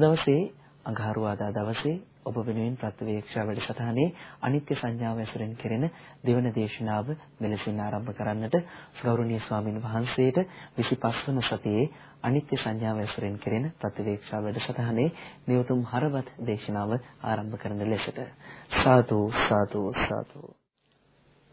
අද දවසේ අඟහරුවාදා දවසේ ඔබ වෙනුවෙන් ප්‍රතිවේක්ෂා වැඩසටහනේ අනිත්‍ය සංඥාව ඇසුරෙන් කෙරෙන දෙවන දේශනාව මෙලෙසින් ආරම්භ කරන්නට ගෞරවනීය ස්වාමින් වහන්සේට 25 වන සතියේ අනිත්‍ය සංඥාව ඇසුරෙන් කෙරෙන ප්‍රතිවේක්ෂා වැඩසටහනේ නියුතුම් හරවත් දේශනාව ආරම්භ කරන ලෙසට. සාදු සාදු සාදු.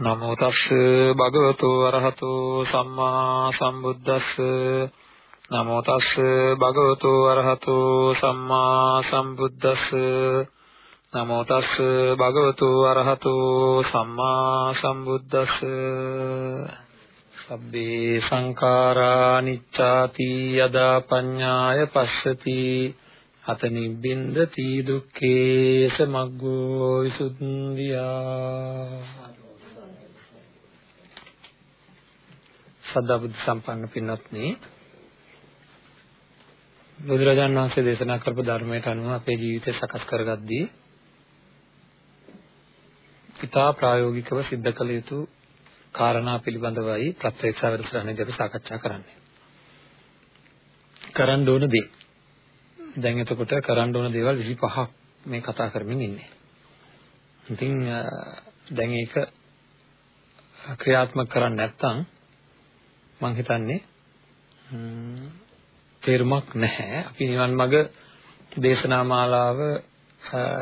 නමෝ තස්ස භගවතු වරහතු සම්මා සම්බුද්දස්ස. නමෝ තස්ස භගවතු වරහතු සම්මා සම්බුද්දස්ස. නමෝ තස්ස භගවතු වරහතු සම්මා සම්බුද්දස්ස. සබ්බේ සංඛාරා නිච්ඡාති යදා පඤ්ඤාය පස්සති. අත නිබ්බින්දති දුක්ඛේ සමග්ගෝ විසුද්ධියා. සද්ධා බුද්ධ සම්පන්න පින්වත්නි බුදුරජාණන් වහන්සේ දේශනා කරපු ධර්මයට අනුව අපේ ජීවිතය සකස් කරගද්දී පිතා ප්‍රායෝගිකව सिद्ध කළ යුතු කාරණා පිළිබඳවයි ප්‍රත්‍යක්ෂ වැඩසටහනේදී අපි සාකච්ඡා කරන්නේ. කරන්න ඕන දේ. දැන් එතකොට කරන්න ඕන දේවල් 25ක් මේ කතා කරමින් ඉන්නේ. ඉතින් දැන් ඒක ක්‍රියාත්මක කරන්නේ නැත්නම් මම හිතන්නේ තේරුමක් නැහැ. අපි නිවන් මඟ දේශනා මාලාව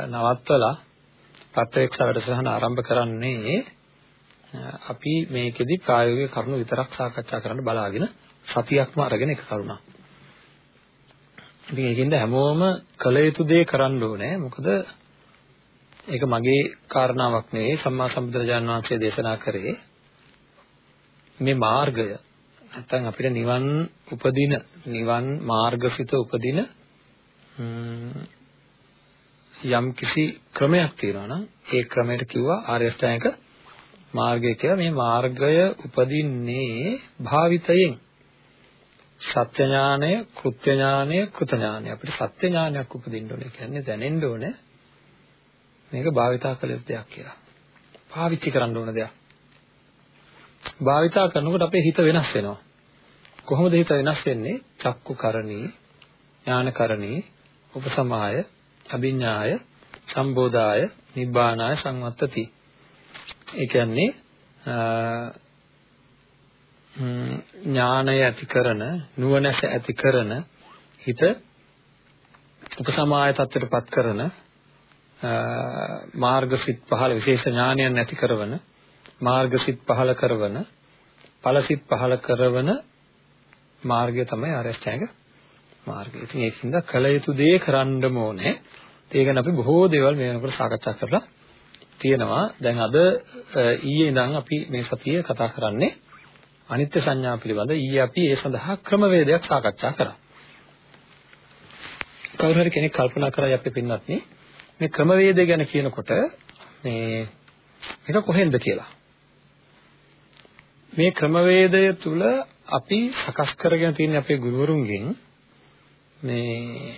නවත්වලා ප්‍රත්‍යක්ෂ වැඩසටහන ආරම්භ කරන්නේ අපි මේකෙදි ප්‍රායෝගික කරුණු විතරක් සාකච්ඡා කරන්න බලාගෙන සතියක්ම අරගෙන එක කරුණක්. ඉතින් ඒකින්ද හැමෝම කළ යුතු දේ කරන්න ඕනේ. මොකද ඒක මගේ කාරණාවක් නෙවෙයි සම්මා සම්බුදුරජාණන් වහන්සේ දේශනා කරේ මේ මාර්ගය නැත්නම් අපිට නිවන් උපදින නිවන් මාර්ගසිත උපදින යම් කිසි ක්‍රමයක් තියෙනවා නම් ඒ ක්‍රමයට කිව්වා ආර්ය අෂ්ටාංගික මාර්ගය කියලා මේ මාර්ගය උපදින්නේ භාවිතයෙන් සත්‍ය ඥානය, කෘත්‍ය ඥානය, කෘත ඥානය. අපිට සත්‍ය ඥානයක් උපදින්න ඕනේ කියන්නේ දැනෙන්න ඕනේ මේක භාවිතා කළ යුතු දෙයක් කියලා. පාවිච්චි කරන්න ඕන දෙයක්. භාවිතා කරනකොට අපේ හිත වෙනස් වෙනවා. කොහොමද හිත වෙනස් වෙන්නේ? චක්කු කරණී, ඥාන කරණී, උපසමාය, අභිඥාය, සම්බෝධාය, නිබ්බානාය සංවත්තති. ඒ කියන්නේ ඥානය ඇති කරන, නුවණැස ඇති කරන හිත උපසමාය තත්ත්වයටපත් කරන මාර්ගසිත පහළ විශේෂ ඥානයන් නැති කරන මාර්ගසිත පහළ කරන ඵලසිත පහළ කරන මාර්ගය තමයි ආරෂ්ඨායක මාර්ගය. ඉතින් ඒකින්ද කල යුතු දේ කරන්නම ඕනේ. ඒ ගැන අපි බොහෝ දේවල් මේ වෙනකොට සාකච්ඡා කරලා තියෙනවා. දැන් අද ඊයේ ඉඳන් අපි මේ සතියේ කතා කරන්නේ අනිත්‍ය සංඥා පිළිබඳ. ඊයේ අපි ඒ සඳහා ක්‍රමවේදයක් සාකච්ඡා කරා. කවුරු හරි කෙනෙක් කල්පනා කරයි අපි පින්නත් මේ ක්‍රමවේදය ගැන කියනකොට මේ මේක කොහෙන්ද කියලා. මේ ක්‍රමවේදය තුල අපි සකස් කරගෙන තියෙන අපේ ගුරුවරුන්ගෙන් මේ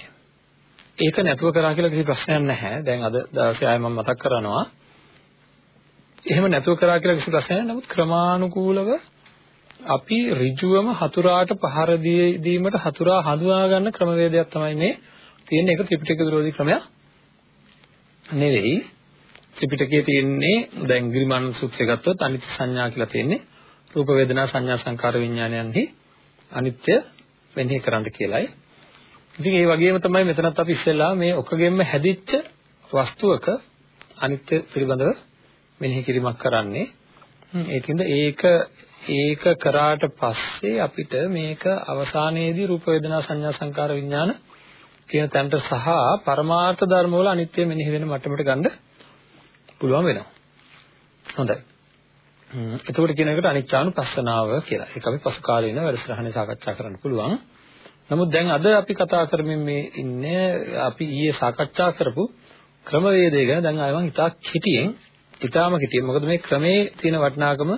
ඒක නැතුව කරා කියලා කිසි ප්‍රශ්නයක් නැහැ. දැන් අද දවසේ ආයෙ මම මතක් කරනවා. එහෙම නැතුව කරා කියලා කිසි ප්‍රශ්නයක් නැහැ. නමුත් ක්‍රමානුකූලව අපි ඍජුවම හතුරාට පහර දීමට හතුරා හඳුනා ගන්න ක්‍රමවේදයක් තමයි මේ තියෙන එක ත්‍රිපිටක විරෝධී ක්‍රමයක් නෙවෙයි. ත්‍රිපිටකයේ තියෙන්නේ දැන් ගිරිමාන සූත්‍රය ගත්තොත් අනිත්‍ය සංඥා කියලා තියෙන්නේ රූප වේදනා සංඥා සංකාර විඥානයන්හි අනිත්‍ය වෙන්නේ කරන්න කියලායි. ඉතින් ඒ වගේම තමයි මෙතනත් අපි ඉස්සෙල්ලා මේ ඔකගෙම්ම හැදිච්ච වස්තුවක අනිත්‍ය පිළිබඳව මෙනෙහි කිරීමක් කරන්නේ. ඒකින්ද ඒක ඒක කරාට පස්සේ අපිට මේක අවසානයේදී රූප වේදනා සංඥා සංකාර විඥාන කියන තැනට සහ පරමාර්ථ ධර්ම වල අනිත්‍ය මෙනෙහි වෙන මට්ටමට ගන්න පුළුවන් වෙනවා. හොඳයි. එතකොට කියන එකට අනිච්චානුපස්සනාව කියලා. ඒක අපි පසු කාලේ ඉන්න වැඩසටහනේ සාකච්ඡා කරන්න පුළුවන්. නමුත් දැන් අද අපි කතා කරමින් මේ ඉන්නේ අපි ඊයේ සාකච්ඡා කරපු ක්‍රමවේදය ගැන දැන් ආයෙ මම ඉතා කෙටියෙන් ඉතාම කෙටියෙන් මොකද මේ ක්‍රමේ තියෙන වටිනාකම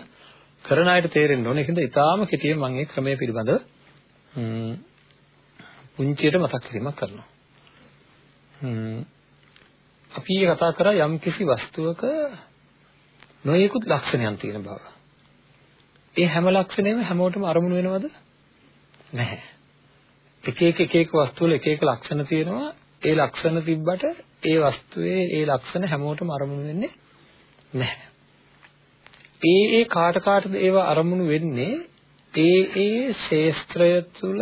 කරන අයට තේරෙන්න ඕනේ. ඒකෙන්ද ඉතාම කෙටියෙන් මම මේ ක්‍රමය පිළිබඳව පුංචියට මතක් කිරීමක් කරනවා. අපි කතා කරා යම් කිසි වස්තුවක නොයෙකුත් ලක්ෂණයන් තියෙන බව. ඒ හැම ලක්ෂණයම හැමෝටම අරමුණු වෙනවද? නැහැ. එක එක එක එක වස්තු වල එක එක ලක්ෂණ තියෙනවා. ඒ ලක්ෂණ තිබ්බට ඒ වස්තුවේ ඒ ලක්ෂණ හැමෝටම අරමුණු වෙන්නේ නැහැ. ඒ ඒ කාට කාටද ඒවා අරමුණු වෙන්නේ ඒ ඒ ශේස්ත්‍රය තුල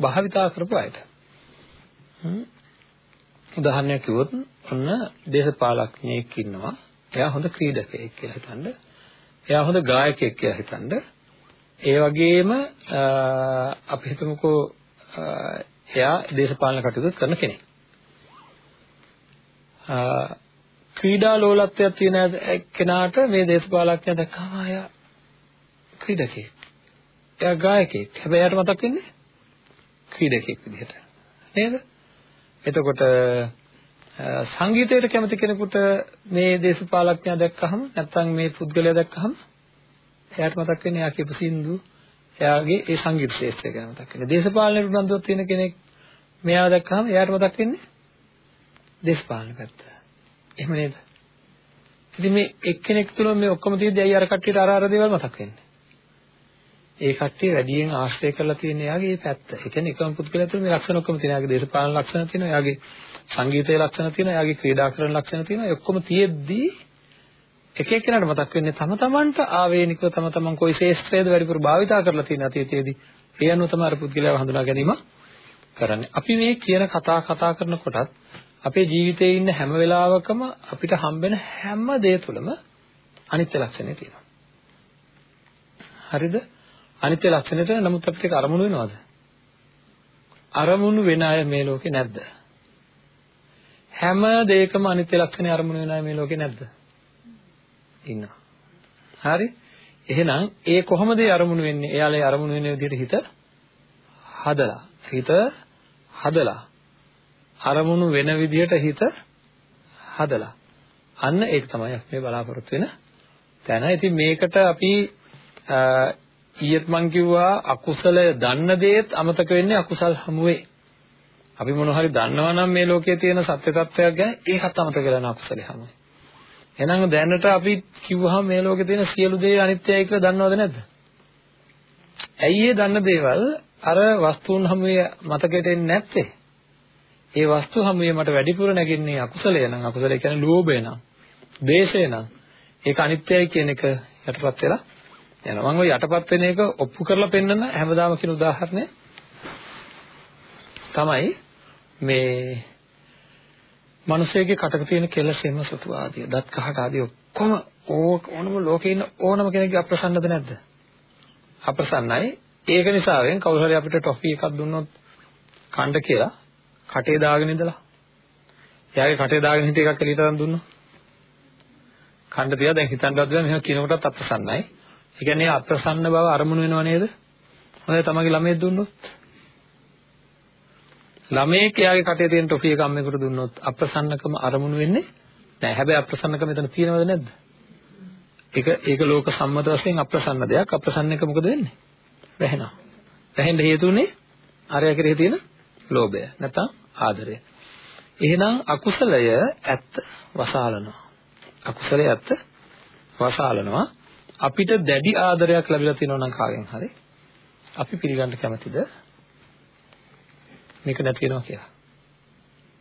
භාවිතා කරපු අයට. උදාහරණයක් කිව්වොත් ඔන්න දේශපාලඥයෙක් ඉන්නවා. එයා හොඳ ක්‍රීඩකයෙක් කියලා හිතන්න. එයා හොඳ ගායකයෙක් කියලා හිතන්න. ඒ වගේම අපි හිතමුකෝ එයා දේශපාලන කටයුතු කරන කෙනෙක්. ක්‍රීඩා ලෝලත්වයක් තියෙන කෙනාට මේ දේශපාලඥයා දැක්කම එයා ක්‍රීඩකයෙක්. එයා ගායකයෙක්. හැබැයි එයාට මතක් වෙන්නේ ක්‍රීඩකයෙක් විදිහට. නේද? එතකොට සංගීතයට කැමති කෙනෙකුට මේ දේශපාලඥයා දැක්කහම නැත්නම් මේ පුද්ගලයා දැක්කහම එයාට මතක් වෙන්නේ එයා කියපු සින්දු එයාගේ ඒ සංගීත ශාස්ත්‍රය ගැන මතක් වෙන්නේ. දේශපාලන උනන්දුවක් තියෙන කෙනෙක් මෙයාව දැක්කහම එයාට මතක් වෙන්නේ දේශපාලන පැත්ත. එහෙම නේද? ඉතින් මේ එක්කෙනෙක් තුල මේ ඔක්කොම තියෙද්දි අය අර කට්ටියට අර අර දේවල් මතක් වෙන්නේ. ඒ කට්ටිය වැඩියෙන් ආශ්‍රය කරලා තියෙන එයාගේ මේ පැත්ත. ඒ කියන්නේ එකම පුද්ගලයා තුළ මේ ලක්ෂණ ඔක්කොම තියෙනවා. එයාගේ දේශපාලන ලක්ෂණ තියෙනවා. එයාගේ සංගීතයේ ලක්ෂණ තියෙනවා. එයාගේ ක්‍රීඩා කරන ලක්ෂණ තියෙනවා. ඒ ඔක්කොම තියෙද්දී එක එක්කෙනාට මතක් වෙන්නේ තම තමන්ට ආවේනිකව තම තමන් කොයි ශේෂ්ත්‍රයේද වැඩිපුර භාවිතා කරලා තියෙන අතීතයේදී ඒ අනුව තමයි අර පුද්ගලයාව හඳුනා ගැනීම කරන්නේ. අපි මේ කියන කතා කතා කරනකොටත් අපේ ජීවිතයේ ඉන්න හැම වෙලාවකම අපිට හම්බෙන හැම දේ තුළම අනිත්‍ය ලක්ෂණය තියෙනවා. හරිද? අනිත්‍ය ලක්ෂණයට නමුත් අපිට ඒක අරමුණු වෙනවද? අරමුණු වෙන අය මේ ලෝකේ නැද්ද? හැම දෙයකම අනිත්‍ය ලක්ෂණය අරමුණු වෙන අය මේ ලෝකේ නැද්ද? ඉන්නවා. හරි? එහෙනම් ඒ කොහොමද ඒ අරමුණු වෙන්නේ? එයාලේ අරමුණු වෙන විදිහට හිත හදලා. හිත හදලා. අරමුණු වෙන විදිහට හිත හදලා. අන්න ඒක තමයි අපි මේ බලාපොරොත්තු වෙන තැන. ඉතින් මේකට අපි ඊයේත් මං කිව්වා අකුසලය දන්න දේත් අමතක වෙන්නේ අකුසල් හමුවේ. අපි මොන හරි දන්නවා නම් මේ ලෝකයේ තියෙන සත්‍ය තත්වයක් ගැන ඒකත් අමතක කරලා අකුසලේ හමුවේ. එහෙනම් දැනට අපි කිව්වහම මේ ලෝකේ තියෙන සියලු දේ අනිත්‍යයි කියලා දන්නවද නැද්ද? ඇයි ඒ දන්න දේවල් අර වස්තුන් හමුවේ මතකයට එන්නේ නැත්තේ? ඒ වස්තු හමුවේ මට වැඩිපුර නැගින්නේ අකුසලය නම් අකුසලය කියන්නේ ලෝභය නම්, දේශය නම් ඒක අනිත්‍යයි කියන එක යටපත් වෙලා යනවා. මම ওই යටපත් වෙන එක ඔප්පු කරලා පෙන්නන හැමදාම කියන උදාහරණය තමයි මේ මිනිසෙගේ කටක තියෙන කෙලසෙම සතු ආදී, දත් කහට ආදී ඔක්කොම ඕනම ලෝකේ ඉන්න ඕනම කෙනෙක්ගේ අප්‍රසන්නද නැද්ද? අප්‍රසන්නයි. ඒක නිසාවෙන් කවුරු හරි අපිට ටොෆි එකක් දුන්නොත් කන්න කියලා කටේ දාගෙන ඉඳලා එයාගේ කටේ දාගෙන හිටිය එකක් එළියට අරන් දුන්නොත් කන්න තියා දැන් හිතන්නවත් බෑ මෙහෙම කියනකොටත් අප්‍රසන්නයි. ඒ කියන්නේ අප්‍රසන්න බව අරමුණු වෙනව නේද? හොඳයි තමන්ගේ ළමයෙක් දුන්නොත් ළමයෙක් එයාගේ කටේ තියෙන ටොෆි එක අම්මෙකුට දුන්නොත් අප්‍රසන්නකම අරමුණු වෙන්නේ නැහැ. හැබැයි අප්‍රසන්නකම එතන තියෙනවද නැද්ද? ඒක ඒක ලෝක සම්මත වශයෙන් අප්‍රසන්න දෙයක්. අප්‍රසන්න එක මොකද වෙන්නේ? වැහෙනවා. වැහෙන්න හේතුනේ අරය කෙරෙහි තියෙන ලෝභය නැත්නම් ආදරය. එහෙනම් අකුසලය ඇත්ත වසාලනවා. අකුසලය ඇත්ත වසාලනවා. අපිට දැඩි ආදරයක් ලැබිලා තියෙනවා නම් කාගෙන් හරි අපි පිළිගන්න කැමතිද මේක නැති වෙනවා කියලා.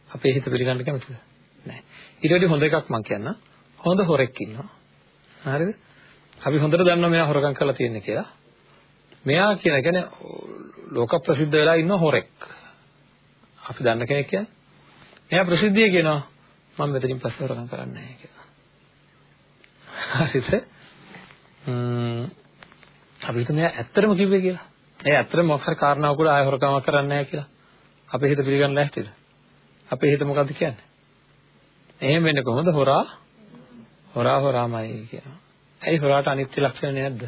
අපේ හිත පිළිගන්න කැමතිද? නැහැ. ඊට වඩා හොඳ එකක් මම කියන්නම්. හොඳ හොරෙක් ඉන්නවා. හරිද? අපි හොඳට දන්නවා මෙයා හොරකම් කරලා තියෙන්නේ කියලා. මෙයා කියන කියන්නේ ලෝක ප්‍රසිද්ධ වෙලා ඉන්න හොරෙක්. අපි දන්න කෙනෙක් කියන්නේ. මෙයා ප්‍රසිද්ධිය කියනවා. මම මෙතනින් පස්සේ හොරකම් කරන්නේ නැහැ කියලා. හරිද? අපි හිතමු එයා ඇත්තටම කිව්වේ කියලා. ඒ ඇත්තටම මොකක් හරි කාරණාවක් උඩ ආය හොරකමක් කරන්නේ නැහැ කියලා. අපේ හිත පිළිගන්න නැහැද? අපේ හිත මොකද්ද කියන්නේ? එහෙම වෙන්නේ කොහොමද? හොරා හොරා හොරාමයි කියනවා. ඇයි හොරාට අනිත්‍ය ලක්ෂණ නැද්ද?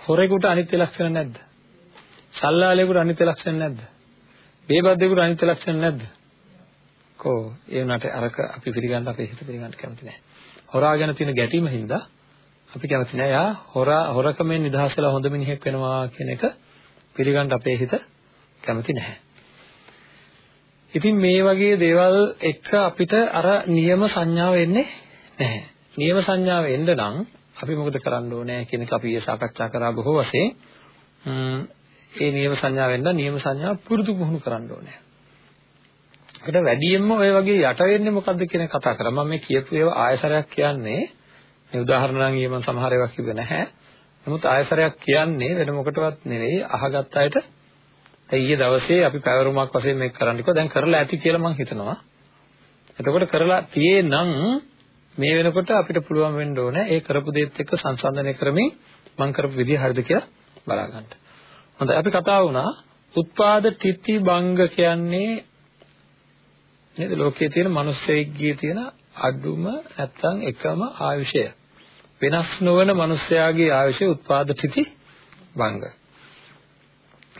හොරෙකුට අනිත්‍ය ලක්ෂණ නැද්ද? සල්ලාලේකට අනිත්‍ය ලක්ෂණ නැද්ද? බේබද්දේකට අනිත්‍ය ලක්ෂණ නැද්ද? කෝ ඒ උනාට අරක අපි පිළිගන්න අපේ හිත පිළිගන්න කැමති නැහැ. හොරා ගැන තියෙන ගැටීම හින්දා අපි කැමති නැහැ. යා හොරා හොරකමෙන් නිදහස් වෙලා හොඳ මිනිහෙක් වෙනවා කියන එක පිළිගන්න අපේ හිත කැමති නැහැ. ඉතින් මේ වගේ දේවල් එක්ක අපිට අර නියම සංඥාව එන්නේ නැහැ. නියම සංඥාව එන්න නම් අපි මොකද කරන්න ඕනේ කියන එක අපි ඊයේ සාකච්ඡා කරා බොහෝ වශයෙන්. ඒ නියම සංඥාව වෙන්න නියම සංඥාව පුරුදු පුහුණු කරන්න ඕනේ. ඒකට වැඩියෙන්ම ඔය වගේ යට වෙන්නේ මොකද්ද කියන කතා කරා. මම මේ කියපු ඒවා ආයසරයක් කියන්නේ මේ උදාහරණ නම් ඊයේ මම සමහර ඒවා කිව්වේ නැහැ. නමුත් ආයසරයක් කියන්නේ වෙන මොකටවත් නෙවෙයි අහගත් අයට ඊයේ දවසේ අපි පැවරුමක් වශයෙන් මේක කරන්න කිව්වා. දැන් කරලා ඇති කියලා මම හිතනවා. එතකොට කරලා තියේ නම් මේ වෙනකොට අපිට පුළුවන් වෙන්න ඕනේ ඒ කරපු දේත් එක්ක සංසන්දනය කරමින් මම කරපු විදිය හරිද කියලා බලා ගන්න. හොඳයි අපි කතා වුණා උත්පාද තිති භංග කියන්නේ නේද ලෝකයේ තියෙන මිනිස්සෙක්ගේ තියෙන අඩුම නැත්නම් එකම ආයුෂය. වෙනස් නොවන මිනිස්යාගේ ආයුෂය උත්පාද තිති භංග.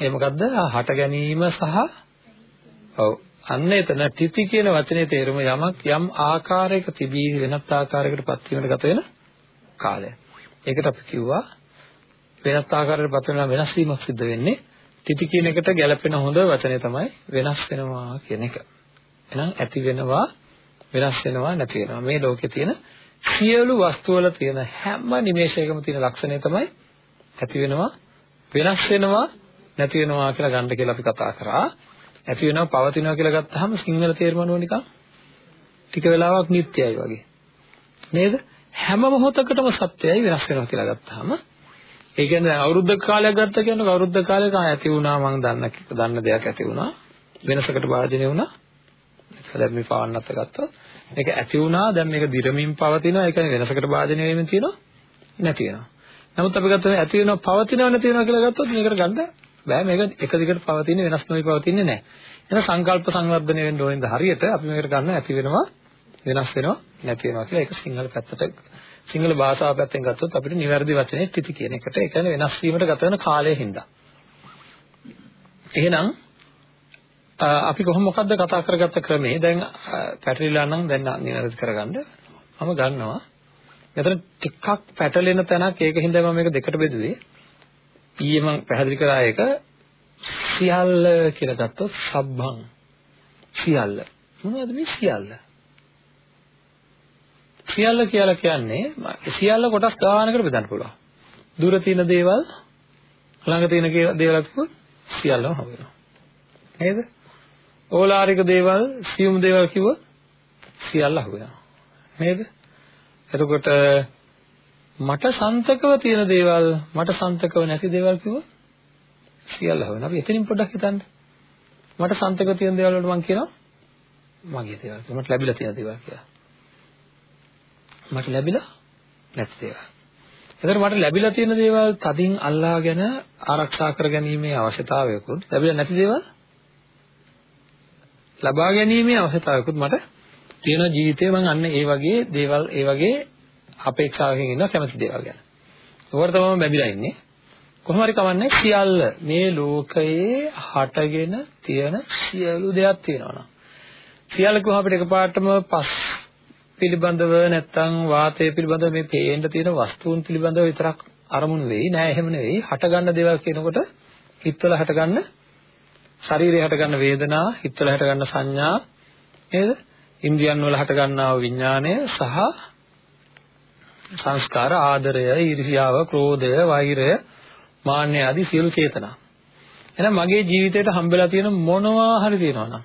ඒ මොකද්ද? හට ගැනීම සහ ඔව් අන්න එතන තිති කියන වචනේ තේරුම යමක් යම් ආකාරයක තිබී වෙනත් ආකාරයකට පත් වීමකට ගත වෙන කාලය. ඒකට අපි කිව්වා වෙනත් ආකාරයකට පත් වෙනවා වෙනස් වීමක් සිද්ධ වෙන්නේ. තිති කියන එකට ගැළපෙන හොඳ වචනේ තමයි වෙනස් වෙනවා කියන එක. එහෙනම් ඇති වෙනවා වෙනස් වෙනවා නැති වෙනවා. මේ ලෝකේ තියෙන සියලු වස්තු වල තියෙන හැම නිමේෂයකම තියෙන ලක්ෂණය තමයි ඇති වෙනවා වෙනස් වෙනවා නැති වෙනවා කියලා ගන්න කියලා අපි කතා කරා. ඇති වෙනවා පවතිනවා කියලා ගත්තාම සිංහල තේරුම නිකන් ටික වෙලාවක් නිට්ටයයි වගේ. නේද? හැම මොහොතකටම සත්‍යයයි වෙනස් වෙනවා කියලා ගත්තාම ඒ කියන්නේ අවුරුද්දක කාලයක් ගත්ත කියන්නේ අවුරුද්දක කාලයක ඇති වුණා මම දන්න දන්න දෙයක් ඇති වුණා වෙනසකට භාජනය වුණා දැන් මේ පාන්නත් ගත්තා මේක ඇති වුණා දැන් මේක දිරමින් පවතිනවා ඒ කියන්නේ වෙනසකට භාජනය වෙමින් තියෙනවා නැති වෙනවා නමුත් අපි ගත්තා ඇති වෙනවා පවතිනවා නැති වෙනවා කියලා ගත්තොත් මේකට ගන්න බෑ මේක එක දිගට පවතින වෙනස් නොවි පවතින්නේ නැහැ. එහෙනම් සංකල්ප සංවර්ධනය වෙන්න ඕනින්ද හරියට අපි මේකට ගන්න ඇති වෙනවා වෙනස් වෙනවා නැති වෙනවා කියලා ඒක සිංහල පැත්තට සිංහල භාෂාව පැත්තෙන් ගත්තොත් අපිට නිවැරදි වචනේ තිති කියන එකට ඒ කියන්නේ වෙනස් වීමට ගත වෙන කාලය හින්දා. එහෙනම් අපි කොහොම මොකද්ද කතා කරගත්ත ක්‍රමේ දැන් පැටලිලා නම් දැන් නිවැරදි කරගන්න මම ගන්නවා. මෙතන ටිකක් පැටලෙන තැනක් ඒක හින්දා මම මේක දෙකට බෙදුවේ. ඊයේ මම පැහැදිලි කරා එක සියල්ල කියලා ගත්තොත් සබ්බං. සියල්ල. මොනවද මේ සියල්ල? සියල්ල කියලා කියන්නේ සියල්ල කොටස් ගානකට බෙදන්න පුළුවන්. දුර තියෙන දේවල් ළඟ තියෙන දේවල් කිව්වොත් සියල්ලම හම්බ වෙනවා. නේද? ඕලාරික දේවල් සියුම් දේවල් කිව්වොත් සියල්ල හම්බ වෙනවා. නේද? එතකොට මට සන්තකව තියෙන දේවල් මට සන්තකව නැති දේවල් කිව්වොත් සියල්ල හොයන. අපි එතනින් පොඩ්ඩක් හිතන්න. මට සන්තකව තියෙන දේවල් වලට මම කියනවා මගේ දේවල් කියලා. මට ලැබිලා තියෙන දේවල් කියලා. මට ලැබිලා නැති දේවල්. එතකොට මට ලැබිලා තියෙන දේවල් තදින් අල්ලාගෙන ආරක්ෂා කරගැනීමේ අවශ්‍යතාවයකුත් ලැබිලා නැති දේවල් ලබා ගැනීමේ අවශ්‍යතාවයකුත් මට තියෙන ජීවිතේ මම අන්න ඒ වගේ දේවල් ඒ වගේ අපේක්ෂාවකින් ඉන්නවා කැමති දේවල් ගැන. ඒකට තමයි බැඳිලා ඉන්නේ. කොහොම හරි කවන්නේ සියල්ල මේ ලෝකයේ හටගෙන තියෙන සියලු දේවල් තියෙනවා නම්. සියල්ල කොහොම අපිට එකපාරටම පස් පිළිබඳව නැත්තම් වාතය පිළිබඳව මේ පේන්න තියෙන වස්තුන් පිළිබඳව විතරක් අරමුණු වෙයි නෑ එහෙම නෙවෙයි හටගන්න දේවල් කියනකොට හිතවල හටගන්න ශරීරයේ හටගන්න වේදනා හිතවල හටගන්න සංඥා නේද ඉන්ද්‍රියන් වල හටගන්නා විඥානය සහ සංස්කාර ආදරය, ඊර්ෂ්‍යාව, ක්‍රෝධය, වෛරය, මාන්නය ආදී සියලු චේතනා. එහෙනම් මගේ ජීවිතේට හම්බෙලා තියෙන මොනවා හරි තියෙනවා නම්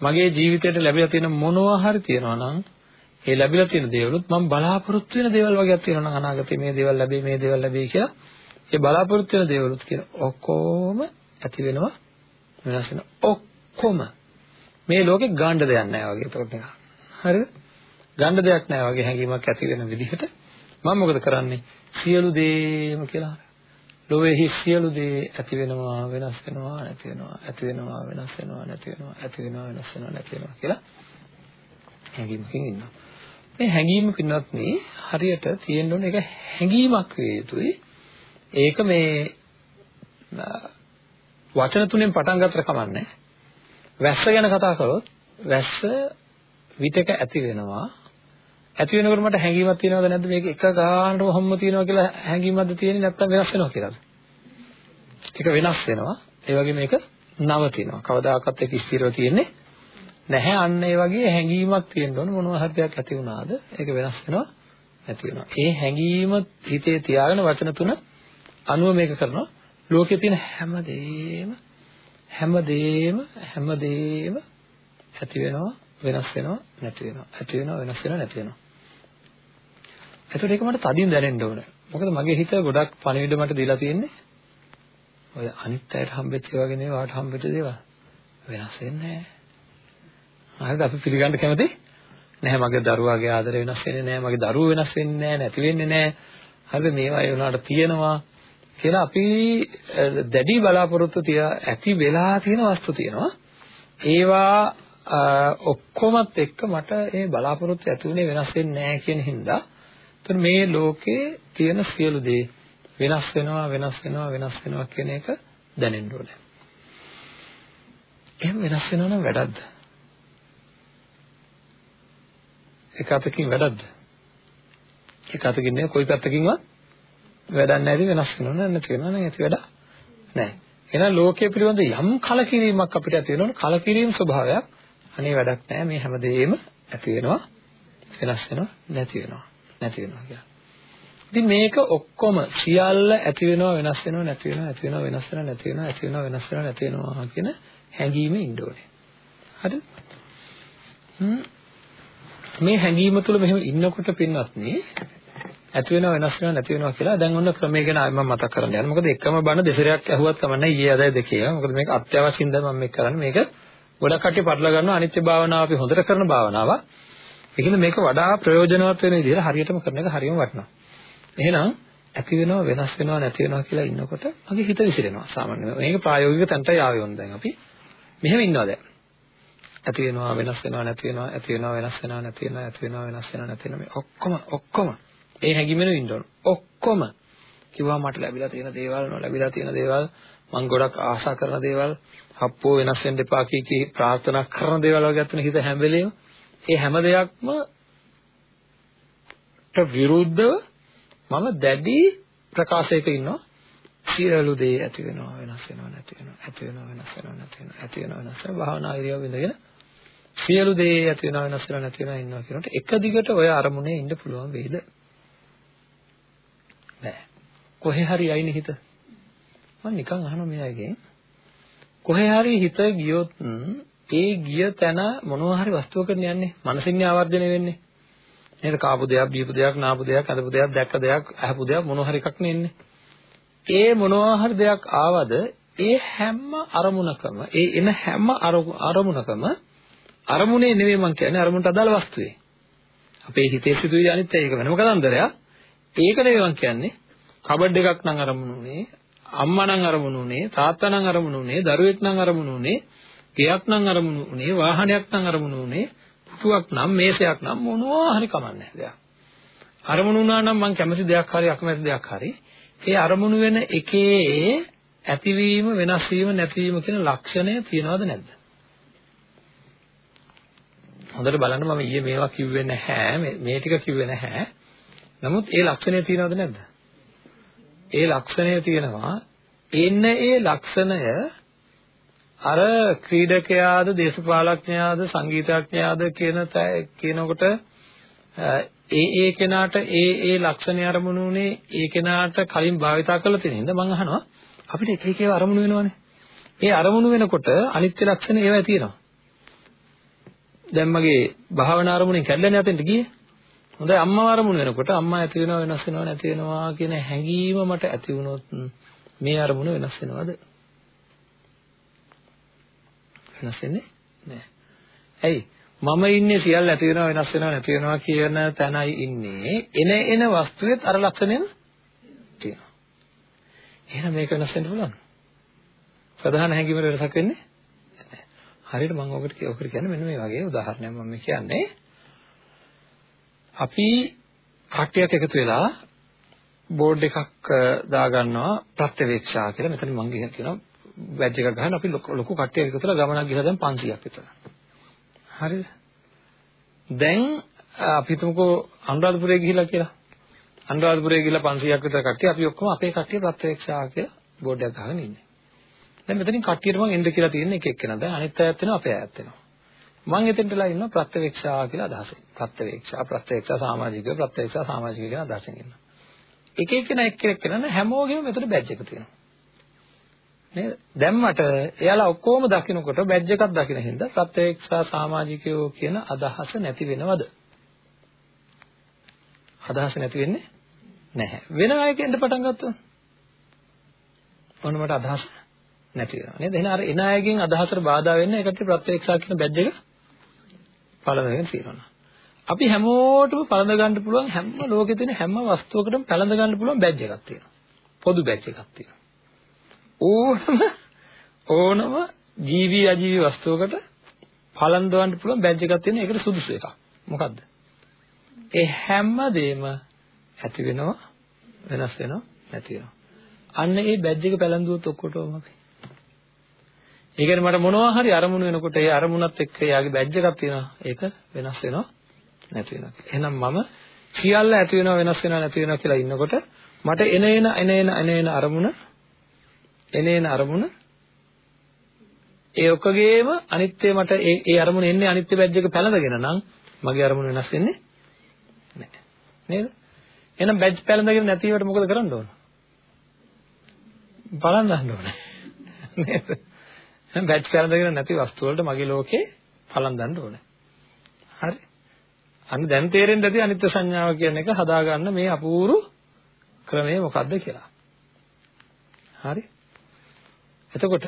මගේ ජීවිතේට ලැබිලා තියෙන මොනවා හරි තියෙනවා නම් ඒ ලැබිලා තියෙන දේවලුත් මම බලාපොරොත්තු වෙන දේවල් වගේක් තියෙනවා නම් අනාගතේ මේ දේවල් ලැබෙයි මේ දේවල් ලැබෙයි කියලා ඒ බලාපොරොත්තු වෙන දේවලුත් කියන ඔක්කොම ඇති වෙනවා වෙනස් වෙනවා. ඔක්කොම. මේ ලෝකේ ගාණ්ඩ දෙයක් නැහැ වගේ ඒකට නිකන්. හරිද? ගන්න දෙයක් නැහැ වගේ හැඟීමක් ඇති වෙන විදිහට මම මොකද කරන්නේ සියලු දේම කියලා ලෝකෙහි සියලු දේ ඇති වෙනවා වෙනස් වෙනවා නැති වෙනවා ඇති වෙනවා වෙනස් වෙනවා නැති වෙනවා ඇති වෙනවා වෙනස් වෙනවා නැති වෙනවා කියලා හැඟීමකින් ඉන්නවා මේ හැඟීම පින්නත් මේ හරියට තියෙන්න ඕනේ ඒක හැඟීමක් වේ යුතුයි ඒක මේ වචන තුනෙන් පටන් ගන්නතර කමන්නේ. වැස්ස ගැන කතා කරොත් වැස්ස විතක ඇති වෙනවා. ඇති වෙනකොට මට හැඟීමක් තියෙනවද නැද්ද මේක එක ගානට වහම්ම තියෙනවා කියලා හැඟීමක්ද තියෙන්නේ නැත්නම් වෙනස් වෙනවා කියලාද? ඒක වෙනස් වෙනවා. ඒ වගේ මේක නවතිනවා. කවදාකවත් ඒක ස්ථිරව තියෙන්නේ නැහැ. අන්න ඒ වගේ හැඟීමක් තියෙන්න ඕන මොනවා හරි දෙයක් ඇති වුණාද ඒක වෙනස් වෙනවා නැති වෙනවා. ඒ හැඟීම හිතේ තියාගෙන වචන තුන අනුව මේක කරනවා. ලෝකයේ තියෙන හැමදේම හැමදේම හැමදේම ඇති වෙනවා වෙනස් වෙනවා නැති වෙනවා ඇති වෙනවා වෙනස් වෙනවා නැති වෙනවා එතකොට ඒක මට තදින් දැනෙන්න ඕනේ. මොකද මගේ හිත ගොඩක් පණිවිඩ මට දීලා තියෙන්නේ ඔය අනිත් අයට හම්බෙච්ච ඒවා වගේ නෙවෙයි වාට හම්බෙච්ච දේවල්. වෙනස් වෙන්නේ නැහැ. හරිද අපි පිළිගන්න කැමති? නැහැ මගේ දරුවාගේ ආදරය වෙනස් වෙන්නේ නැහැ. මගේ දරුවෝ වෙනස් වෙන්නේ නැහැ නැති වෙන්නේ නැහැ. හරිද? මේවා ඒ වුණාට තියෙනවා කියලා අපි දැඩි බලාපොරොත්තු තිය ඇති වෙලා තියෙන වස්තු තියෙනවා. ඒවා ඔක්කොමත් එක්ක මට මේ බලාපොරොත්තු ඇති වුණේ වෙනස් වෙන්නේ නැහැ කියන හින්දා එතන මේ ලෝකේ තියෙන සියලු දේ වෙනස් වෙනවා වෙනස් වෙනවා වෙනස් වෙනවා කියන එක දැනෙන්න ඕනේ. එහෙම වෙනස් වෙනවා නම් වැඩක්ද? එක අතකින් වැඩක්ද? එක අතකින් නේ කොයි පැත්තකින්වත් වැඩක් නැති වෙනස් වෙනවා නැති වෙනවා නම් ඇති වැඩ නැහැ. එහෙනම් ලෝකයේ පිළිබඳ යම් කලකිරීමක් අපිට ඇති වෙනවනේ කලකිරීම ස්වභාවයක් අනේ වැඩක් නැහැ මේ හැමදේම ඇති වෙනවා වෙනස් වෙනවා නැති වෙනවා නැති වෙනවා කියලා. ඉතින් මේක ඔක්කොම සියල්ල ඇති වෙනවා වෙනස් වෙනවා නැති වෙනවා ඇති වෙනවා වෙනස් වෙනවා නැති වෙනවා ඇති වෙනවා වෙනස් වෙනවා නැති වෙනවා කියන හැඟීමේ ඉන්න ඕනේ. හරිද? මේ හැඟීම තුළ මෙහෙම ඉන්නකොට පින්වත්නි ඇති වෙනවා වෙනස් වෙනවා නැති වෙනවා කියලා දැන් ඔන්න ක්‍රමය ගැන මම මතක් කරන්න යනවා. මොකද එකම බණ දෙසරයක් ඇහුවත් කමන්නේ ඊයේ අදයි දෙකේ. මොකද මේක අත්‍යවශ්‍යින්ද මම මේක කරන්නේ. මේක ගොඩක් කට්ටිය පටල ගන්නවා අනිත්‍ය භාවනාව අපි හොඳට කරන භාවනාවක්. ඒකින්ද මේක වඩා ප්‍රයෝජනවත් වෙන විදිහට හරියටම කරන එක හරියම වටිනවා. එහෙනම් ඇති වෙනවා වෙනස් වෙනවා නැති වෙනවා කියලා ඉන්නකොට මගේ හිත විසිරෙනවා සාමාන්‍යයෙන්. මේක ප්‍රායෝගික තැනටයි ආවේ වොන් දැන් අපි. මෙහෙම ඉන්නවා දැන්. ඇති වෙනවා වෙනස් වෙනවා නැති වෙනවා ඇති වෙනවා වෙනස් වෙනවා නැති වෙනවා ඇති වෙනවා වෙනස් වෙනවා නැති වෙනවා මේ ඔක්කොම ඔක්කොම ඒ හැඟීමෙන් ඉන්න ඕන. ඔක්කොම කිව්වා මට ලැබිලා තියෙන දේවල් නොලැබිලා තියෙන දේවල් මම ගොඩක් ආශා කරන දේවල් හප්පෝ වෙනස් වෙන්න එපා කී කී ප්‍රාර්ථනා කරන දේවල් වගේ අතන හිත හැම වෙලේම ඒ හැම දෙයක්ම ට විරුද්ධව මම දැඩි ප්‍රකාශයක ඉන්නවා. සියලු දේ ඇති වෙනවා වෙනස් වෙනවා නැති වෙනවා ඇති වෙනවා වෙනස් වෙනවා නැති වෙනවා ඇති වෙනවා වෙනස් වෙනවා. භාවනා ඉරියව් විඳගෙන සියලු දේ ඇති වෙනවා වෙනස් වෙනවා නැති වෙනවා ඉන්නවා කියනකොට එක දිගට ඔය අරමුණේ ඉන්න පුළුවන් වෙයිද? නෑ කොහේ හරි අයිනේ හිත මම නිකන් අහනවා මේ අයගෙන්. කොහේ හරි හිත ගියොත් ඒ ගිය තැන මොනවා හරි වස්තුවකට යන්නේ? මනසින් ආවර්ජනය වෙන්නේ. නේද? කාපු දෙයක් බීපු දෙයක් නාපු දෙයක් අදපු දෙයක් දැක්ක දෙයක් අහපු දෙයක් මොනවා හරි එකක් නෙන්නේ ඒ මොනවා හරි දෙයක් ආවද ඒ හැම අරමුණකම ඒ එන හැම අරමුණකම අරමුණේ නෙවෙයි මං කියන්නේ අරමුණට අදාළ වස්තුවේ. අපේ හිතේ සිදුවේ අනිත් ඒක වෙනම කතන්දරයක්. ඒක නෙවෙයි මං කියන්නේ. කබඩ් එකක් නම් අරමුණුනේ අම්මා නම් අරමුණු උනේ තාත්තා නම් අරමුණු උනේ දරුවෙක් නම් අරමුණු උනේ ගෙයක් නම් අරමුණු උනේ වාහනයක් නම් අරමුණු උනේ පුටුවක් නම් මේසයක් නම් මොනවා හරි කමන්නේ දෙයක්. අරමුණු වුණා නම් මම කැමති දෙයක් හරි අකමැති දෙයක් හරි ඒ අරමුණු වෙන එකේ ඇතිවීම වෙනස් වීම නැතිවීම කියන ලක්ෂණය තියනවද නැද්ද? හොඳට බලන්න මම ඊයේ මේවා කිව්වේ නැහැ මේ ටික කිව්වේ නැහැ. නමුත් ඒ ලක්ෂණය තියනවද නැද්ද? ඒ ලක්ෂණය තියෙනවා එන්න ඒ ලක්ෂණය අර ක්‍රීඩකයාද දේශපාලඥයාද සංගීතඥයාද කියන කියනකොට ඒ ඒ කෙනාට ඒ ඒ ලක්ෂණය අරමුණුනේ ඒ කෙනාට කලින් භාවිතා කරලා තියෙන හින්දා මම අහනවා අපිට එක එක ඒවා අරමුණු වෙනවනේ. ඒ අරමුණු වෙනකොට අනිත්‍ය ලක්ෂණ ඒවා තියෙනවා. දැන් මගේ භාවනා අරමුණෙන් කැඩලානේ අතෙන්ට ගියේ. හොඳයි අම්මා අරමුණු වෙනකොට අම්මා ඇති වෙනවා වෙනස් වෙනවා නැති වෙනවා කියන හැඟීම මට ඇති වුණොත් මේ අරමුණ වෙනස් වෙනවද? වෙනස් වෙන්නේ නැහැ. ඇයි? මම ඉන්නේ සියල්ල ඇති වෙනවා වෙනස් වෙනවා නැති වෙනවා කියන තැනයි ඉන්නේ. එන එන වස්තුවේත් අර ලක්ෂණයම තියෙනවා. එහෙනම් මේක වෙනස් වෙන්න පුළුවන්. ප්‍රධාන හැඟීමට වෙනසක් වෙන්නේ නැහැ. හරියට මම ඔකට ඔකට කියන්නේ මෙන්න මේ වගේ උදාහරණයක් මම කියන්නේ. අපි කට්ටියක් එකතු වෙලා බෝඩ් එකක් දාගන්නවා ප්‍රත්‍යවේක්ෂා කියලා. මෙතන මම කියනවා බැජ් එකක් ගහන අපි ලොකු කට්ටියක් එකතු කරලා ගමනක් ගිහලා දැන් 500ක් විතර. හරිද? දැන් අපි හිතමුකෝ අනුරාධපුරේ ගිහිලා කියලා. අනුරාධපුරේ ගිහිලා 500ක් විතර කට්ටිය අපි ඔක්කොම අපේ කට්ටිය ප්‍රත්‍යක්ෂා කියලා බෝඩ් එකක් ගහගෙන ඉන්නේ. දැන් මෙතනින් කට්ටියට මම එන්න කියලා තියෙන එක එක්කෙනා. දැන් අනිත් අයත් වෙනවා අපේ අයත් වෙනවා. මම එතෙන්ටලා ඉන්නවා ප්‍රත්‍යවේක්ෂා කියලා අදහසෙන්. ප්‍රත්‍යවේක්ෂා ප්‍රත්‍යවේක්ෂා සමාජිකයෝ ප්‍රත්‍යවේක්ෂා සමාජිකයෝ කියන අදහසෙන් ඉන්නවා. එක එක්කෙනා එක්කෙනෙක් කරන හැමෝගෙම මෙතන බැජ් එක තියෙනවා. නේද? දැන් මට එයාලා ඔක්කොම දකින්නකොට බැජ් එකක් දකින්න හින්දා ප්‍රත්‍යවේක්ෂා සමාජිකයෝ කියන අදහස නැති වෙනවද? අදහස නැති වෙන්නේ නැහැ. වෙන අයකින්ද පටන් ගත්තොත් ඔන්න මට අදහස් නැති වෙනවා නේද? එහෙනම් අර එන අයගෙන් අදහසට බාධා වෙන්න ඒකට ප්‍රත්‍යක්ෂා කියන බැජ් එක පළඳගෙන තියෙනවා. අපි හැමෝටම පළඳ ගන්න පුළුවන් හැම ලෝකෙ තියෙන හැම වස්තුවකටම පළඳ ගන්න පුළුවන් බැජ් එකක් තියෙනවා. පොදු බැජ් එකක් තියෙනවා. ඕනම ඕනම ජීවි අජීවි වස්තුවකට පළඳවන්න පුළුවන් බැජ් එකක් තියෙන ඒකට සුදුසු එකක්. මොකද්ද? ඒ හැම දෙෙම ඇති වෙනවා වෙනස් වෙනවා නැති වෙනවා. අන්න ඒ බැජ් එක පැලඳුවොත් ඔක්කොටම අපි. ඒ කියන්නේ මට මොනවා හරි අරමුණු වෙනකොට ඒ අරමුණත් එක්ක එයාගේ බැජ් එකක් තියෙනවා. ඒක වෙනස් වෙනවා නැති වෙනවා. එහෙනම් මම සියල්ල ඇති වෙනවා වෙනස් වෙනවා නැති වෙනවා කියලා ඉන්නකොට මට එන එන එන එන එන එන අරමුණ එන එන අරමුණ ඒ ඔක්කොගේම අනිත්‍ය මට ඒ ඒ අරමුණ එන්නේ අනිත්‍ය බැජ් එක පැලඳගෙන නම් මගේ අරමුණ වෙනස් වෙන්නේ නැහැ. නේද? එහෙනම් බැජ් පැලඳගෙන නැතිවට මොකද කරන්න ඕන? බලන් ගන්න ඕනේ. නේද? එහෙනම් බැජ් පැලඳගෙන නැති වස්තු වලට මගේ ලෝකේ පලන් ගන්න ඕනේ. හරි. අන්න දැන් තේරෙන්න ඇති අනිත්‍ය සංඥාව කියන එක හදාගන්න මේ අපූර්ව ක්‍රමය මොකක්ද කියලා. හරි. එතකොට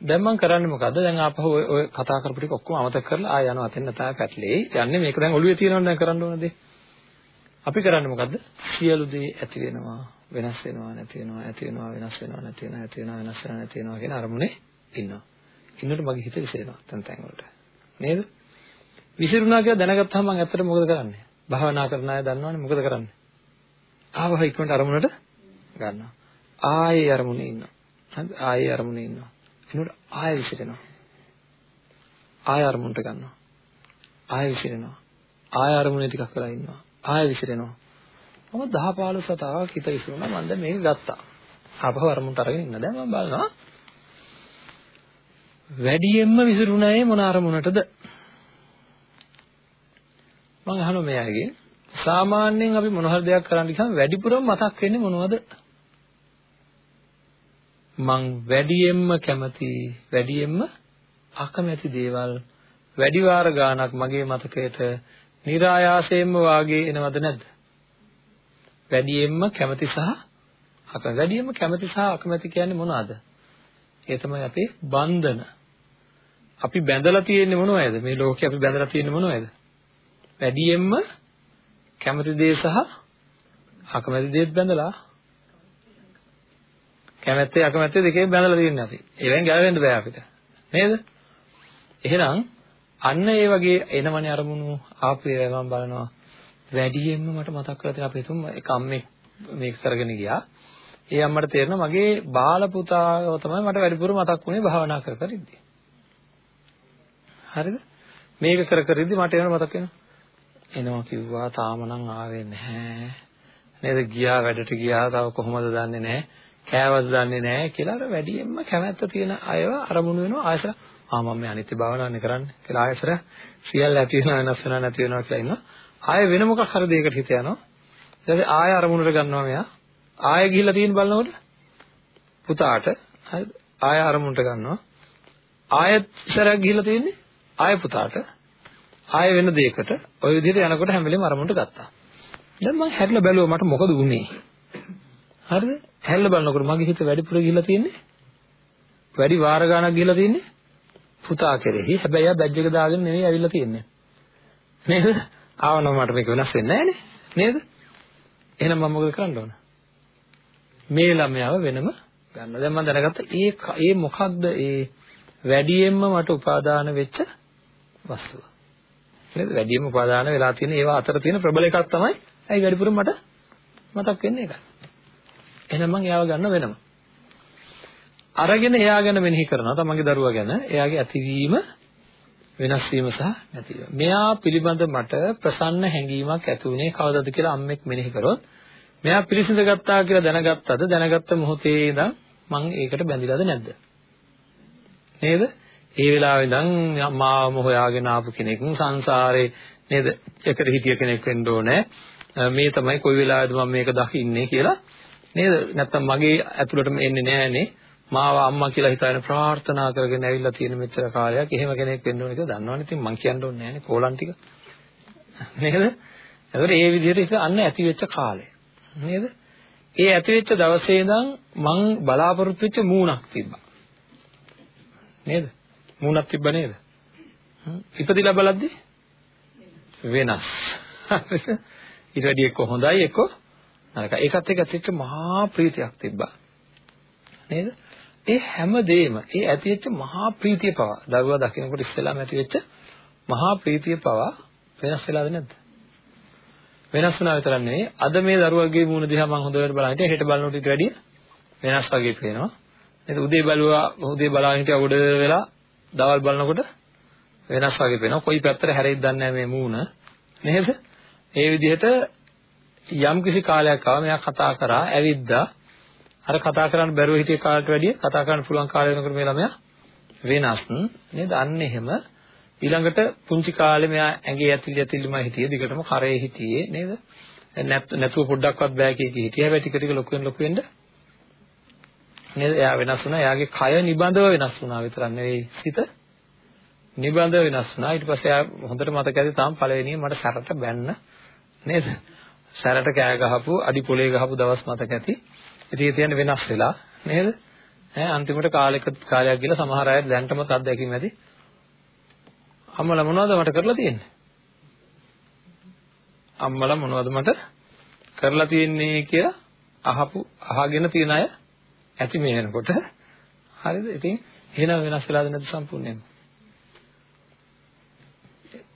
දැන් මම කරන්නේ මොකද්ද? දැන් ආපහු ඔය ඔය කතා කරපු ටික ඔක්කොම අමතක කරලා ආය යනවා අතෙන් තමයි පැටලෙයි. යන්නේ මේක දැන් ඔළුවේ තියෙනවනේ දැන් කරන්න ඕන දේ. අපි කරන්නේ මොකද්ද? සියලු දේ ඇති වෙනවා, වෙනස් වෙනවා, නැති වෙනවා, ඇති වෙනවා, වෙනස් වෙනවා, නැති වෙනවා, ඇති වෙනවා, වෙනස් වෙනවා, නැති වෙනවා කියන අරමුණේ ඉන්නවා. ඉන්නකොට මගේ හිත විසිරෙනවා තැන් තැන් වලට. නේද? විසිරුණා කියලා දැනගත්තාම මම ඇත්තට මොකද කරන්නේ? භාවනා කරන අය දන්නවනේ මොකද කරන්නේ? ආවහ ඉක්මනට අරමුණට ගන්නවා. ආයේ අරමුණේ ඉන්නවා. හරිද? ආයේ අරමුණේ ඉන්නවා. එනකොට ආයෙ විසිරෙනවා. ආයෙ අරමුණට ගන්නවා. ආයෙ විසිරෙනවා. ආයෙ අරමුණේ ටිකක් වෙලා ඉන්නවා. ආයෙ විසිරෙනවා. මම 10 15 සතාවක් හිත විසිරුණා මම දැන් මේක ගත්තා. ආපහු අරමුණට අරගෙන ඉන්න. දැන් මම බලනවා වැඩියෙන්ම විසිරුණායේ මොන අරමුණටද? මම අහනවා මෙයාගෙන් සාමාන්‍යයෙන් අපි මොන හරි දෙයක් කරන්න ගියාම වැඩිපුරම මතක් වෙන්නේ මොනවද? මං වැඩියෙන්ම කැමති වැඩියෙන්ම අකමැති දේවල් වැඩි වාර ගාණක් මගේ මතකයට નિરાයාසයෙන්ම වාගේ එනවද නැද්ද? වැඩියෙන්ම කැමති සහ අකමැති වැඩියෙන්ම කැමති සහ අකමැති කියන්නේ මොනවාද? ඒ තමයි අපේ බන්ධන. අපි බැඳලා තියෙන්නේ මොනවද? මේ ලෝකේ අපි බැඳලා තියෙන්නේ මොනවද? වැඩියෙන්ම කැමති දේ සහ අකමැති දේත් බැඳලා කැමැත්තේ අකමැත්තේ දෙකේ බැඳලා තියෙන්නේ අපි. ඒවෙන් ගැලවෙන්න බෑ අපිට. නේද? එහෙනම් අන්න ඒ වගේ එනමනේ අරමුණු ආපු ඒවා මම බලනවා වැඩියෙන්ම මට මතක් කරලා තියෙන අපේ තුම එක අම්මෙක් මේක කරගෙන ගියා. ඒ අම්මට තේරෙනවා මගේ බාල පුතාව තමයි මට වැඩිපුර මතක් වුණේ භාවනා කර කර ඉද්දි. හරිද? මේක කර කර ඉද්දි මට එනවා මතක් වෙනවා. එනවා කිව්වා තාම නම් ආවේ නැහැ. නේද? ගියා වැඩට ගියා තව කොහොමද දන්නේ නැහැ. කෑවද දන්නේ නැහැ කියලා අර වැඩියෙන්ම කැමැත්ත තියෙන අයව අරමුණු වෙනවා. ආයසර ආ මම මේ අනිත්‍ය භාවනාවනේ කරන්නේ. කියලා ආයසර සියල්ල ඇති වෙනවා වෙනස් වෙනවා නැති වෙනවා කියලා ඉන්නවා. ආය වෙන මොකක් හරි දෙයකට හිත යනවා. ඊට පස්සේ ආය අරමුණට ගන්නවා මෙයා. ආය ගිහිල්ලා තියෙන බලනකොට පුතාට ආය අරමුණට ගන්නවා. ආයෙත් ඉස්සරහ ගිහිල්ලා තියෙන්නේ ආය පුතාට. ආය වෙන දෙයකට. ওই විදිහට යනකොට හැම වෙලේම අරමුණට ගත්තා. දැන් මම හැරිලා බැලුවා මට මොකද වුනේ? හරිද? හැල්ල බලනකොට මගේ හිත වැඩිපුර ගිහිලා තියෙන්නේ වැඩි වාර ගණක් ගිහිලා තියෙන්නේ පුතා කෙරෙහි. හැබැයි ආ බැජ් එක දාගෙන නෙවෙයි ඇවිල්ලා තියෙන්නේ. නේද? ආවනම් මට මේක වෙනස් වෙන්නේ නැහනේ. නේද? එහෙනම් මම මොකද කරන්න ඕන? මේ ළමයාව වෙනම ගන්න. දැන් මම දැනගත්තා ඒ ඒ මොකක්ද ඒ වැඩියෙන්ම මට උපාදාන වෙච්ච වස්තුව. නේද? වැඩියෙන්ම උපාදාන වෙලා තියෙන ඒවා අතර තියෙන ප්‍රබල එකක් තමයි ඇයි වැඩිපුර මට මතක් වෙන්නේ ඒකයි. එහෙනම් මම එයාව ගන්න වෙනවා. අරගෙන එයා ගැන මෙනෙහි කරනවා තමන්ගේ දරුවා ගැන එයාගේ ඇතිවීම වෙනස් වීම සහ නැතිවීම. මෙයා පිළිබඳ මට ප්‍රසන්න හැඟීමක් ඇති වුණේ කවදද කියලා අම්මෙක් මෙනෙහි කරොත් මෙයා පිළිසිඳ ගත්තා කියලා දැනගත්තද දැනගත්ත මොහොතේ ඉඳන් මං ඒකට බැඳිලාද නැද්ද? නේද? ඒ වෙලාවේ ඉඳන් මාවම හොයාගෙන ආපු කෙනෙක් සංසාරේ නේද? එකට හිටිය කෙනෙක් වෙන්න ඕනේ. මේ තමයි කොයි වෙලාවෙද මම මේක දකින්නේ කියලා නේද? නැත්තම් මගේ ඇතුළටම එන්නේ නෑනේ. මාව අම්මා කියලා හිතාගෙන ප්‍රාර්ථනා කරගෙන ඇවිල්ලා තියෙන මෙච්චර කාලයක් එහෙම කෙනෙක් වෙන්න ඕනේ කියලා දන්නවනේ. ඉතින් මං කියන්න ඕනේ නෑනේ කෝලම් ටික. නේද? ඒකට ඒ විදිහට ඒක අන්න ඇති වෙච්ච කාලය. නේද? ඒ ඇති වෙච්ච දවසේ ඉඳන් මං බලාපොරොත්තු වෙච්ච මූණක් තිබ්බා. නේද? මූණක් තිබ්බ නේද? ඉපදිලා බලද්දි වෙනස්. ඊට වැඩි එක්ක හොඳයි එක්ක නරකයි. ඒකත් එක්ක ඇතිවෙච්ච මහා ප්‍රීතියක් තිබ්බා. නේද? ඒ හැම දෙෙම ඒ ඇතිවෙච්ච මහා ප්‍රීතිය පවා දරුවා දකිනකොට ඉස්සෙල්ලාම ඇතිවෙච්ච මහා ප්‍රීතිය පවා වෙනස් වෙලාද නැද්ද? වෙනස් වුණා විතරක් නෙවෙයි අද මේ දරුවගේ මූණ දිහා මම හොඳට බලන විට හෙට බලනකොට ඊට වැඩිය වෙනස් වගේ පේනවා. නේද? උදේ බැලුවා උදේ බලාගෙන හිටියා උඩ වෙලා දවල් බලනකොට වෙනස් වගේ පේනවා. කොයි පැත්තට හැරෙයිද දන්නේ නැහැ මේ මූණ. නේද? ඒ විදිහට යම් කිසි කාලයක් ආවා මෙයා කතා කරා ඇවිද්දා. අර කතා කරන්න බැරුව හිටිය කාලයට වැඩිය කතා කරන්න පුළුවන් කාලය වෙනකොට මේ ළමයා වෙනස්. නේද? අන්න එහෙම ඊළඟට පුංචි කාලේ මෙයා ඇඟේ ඇතිලි ඇතිලිම හිටියේ දිගටම කරේ හිටියේ නේද? නැතුව පොඩ්ඩක්වත් බෑ කිය කී හිටියා. හැබැයි ටික ටික ලොකු වෙන ලොකු වෙන්න නේද? එයා වෙනස් වුණා. එයාගේ කය නිබඳව වෙනස් වුණා විතරක් නෙවෙයි සිත නිබඳව වෙනස් වුණා. ඊට පස්සේ එයා හොඳට මතක ඇති තාම පළවෙනිය මට සැරට බැන්න. නේද? සැරට කෑ ගහපු අඩි පොලේ ගහපු දවස් මතක ඇති. ඉතින් ඒ කියන්නේ වෙනස් වෙලා. නේද? ඈ අන්තිමට කාලෙක කාලයක් ගිහලා සමහර අය දැන්ටම අත්දැකීම් ඇති. අම්මලා මොනවද මට කරලා තියෙන්නේ? අම්මලා මොනවද මට කරලා තියෙන්නේ කියලා අහපු අහගෙන තියෙන අය ඇති මේ වෙනකොට. හරිද? ඉතින් එහෙනම් වෙනස් වෙලාද නැද්ද සම්පූර්ණයෙන්ම?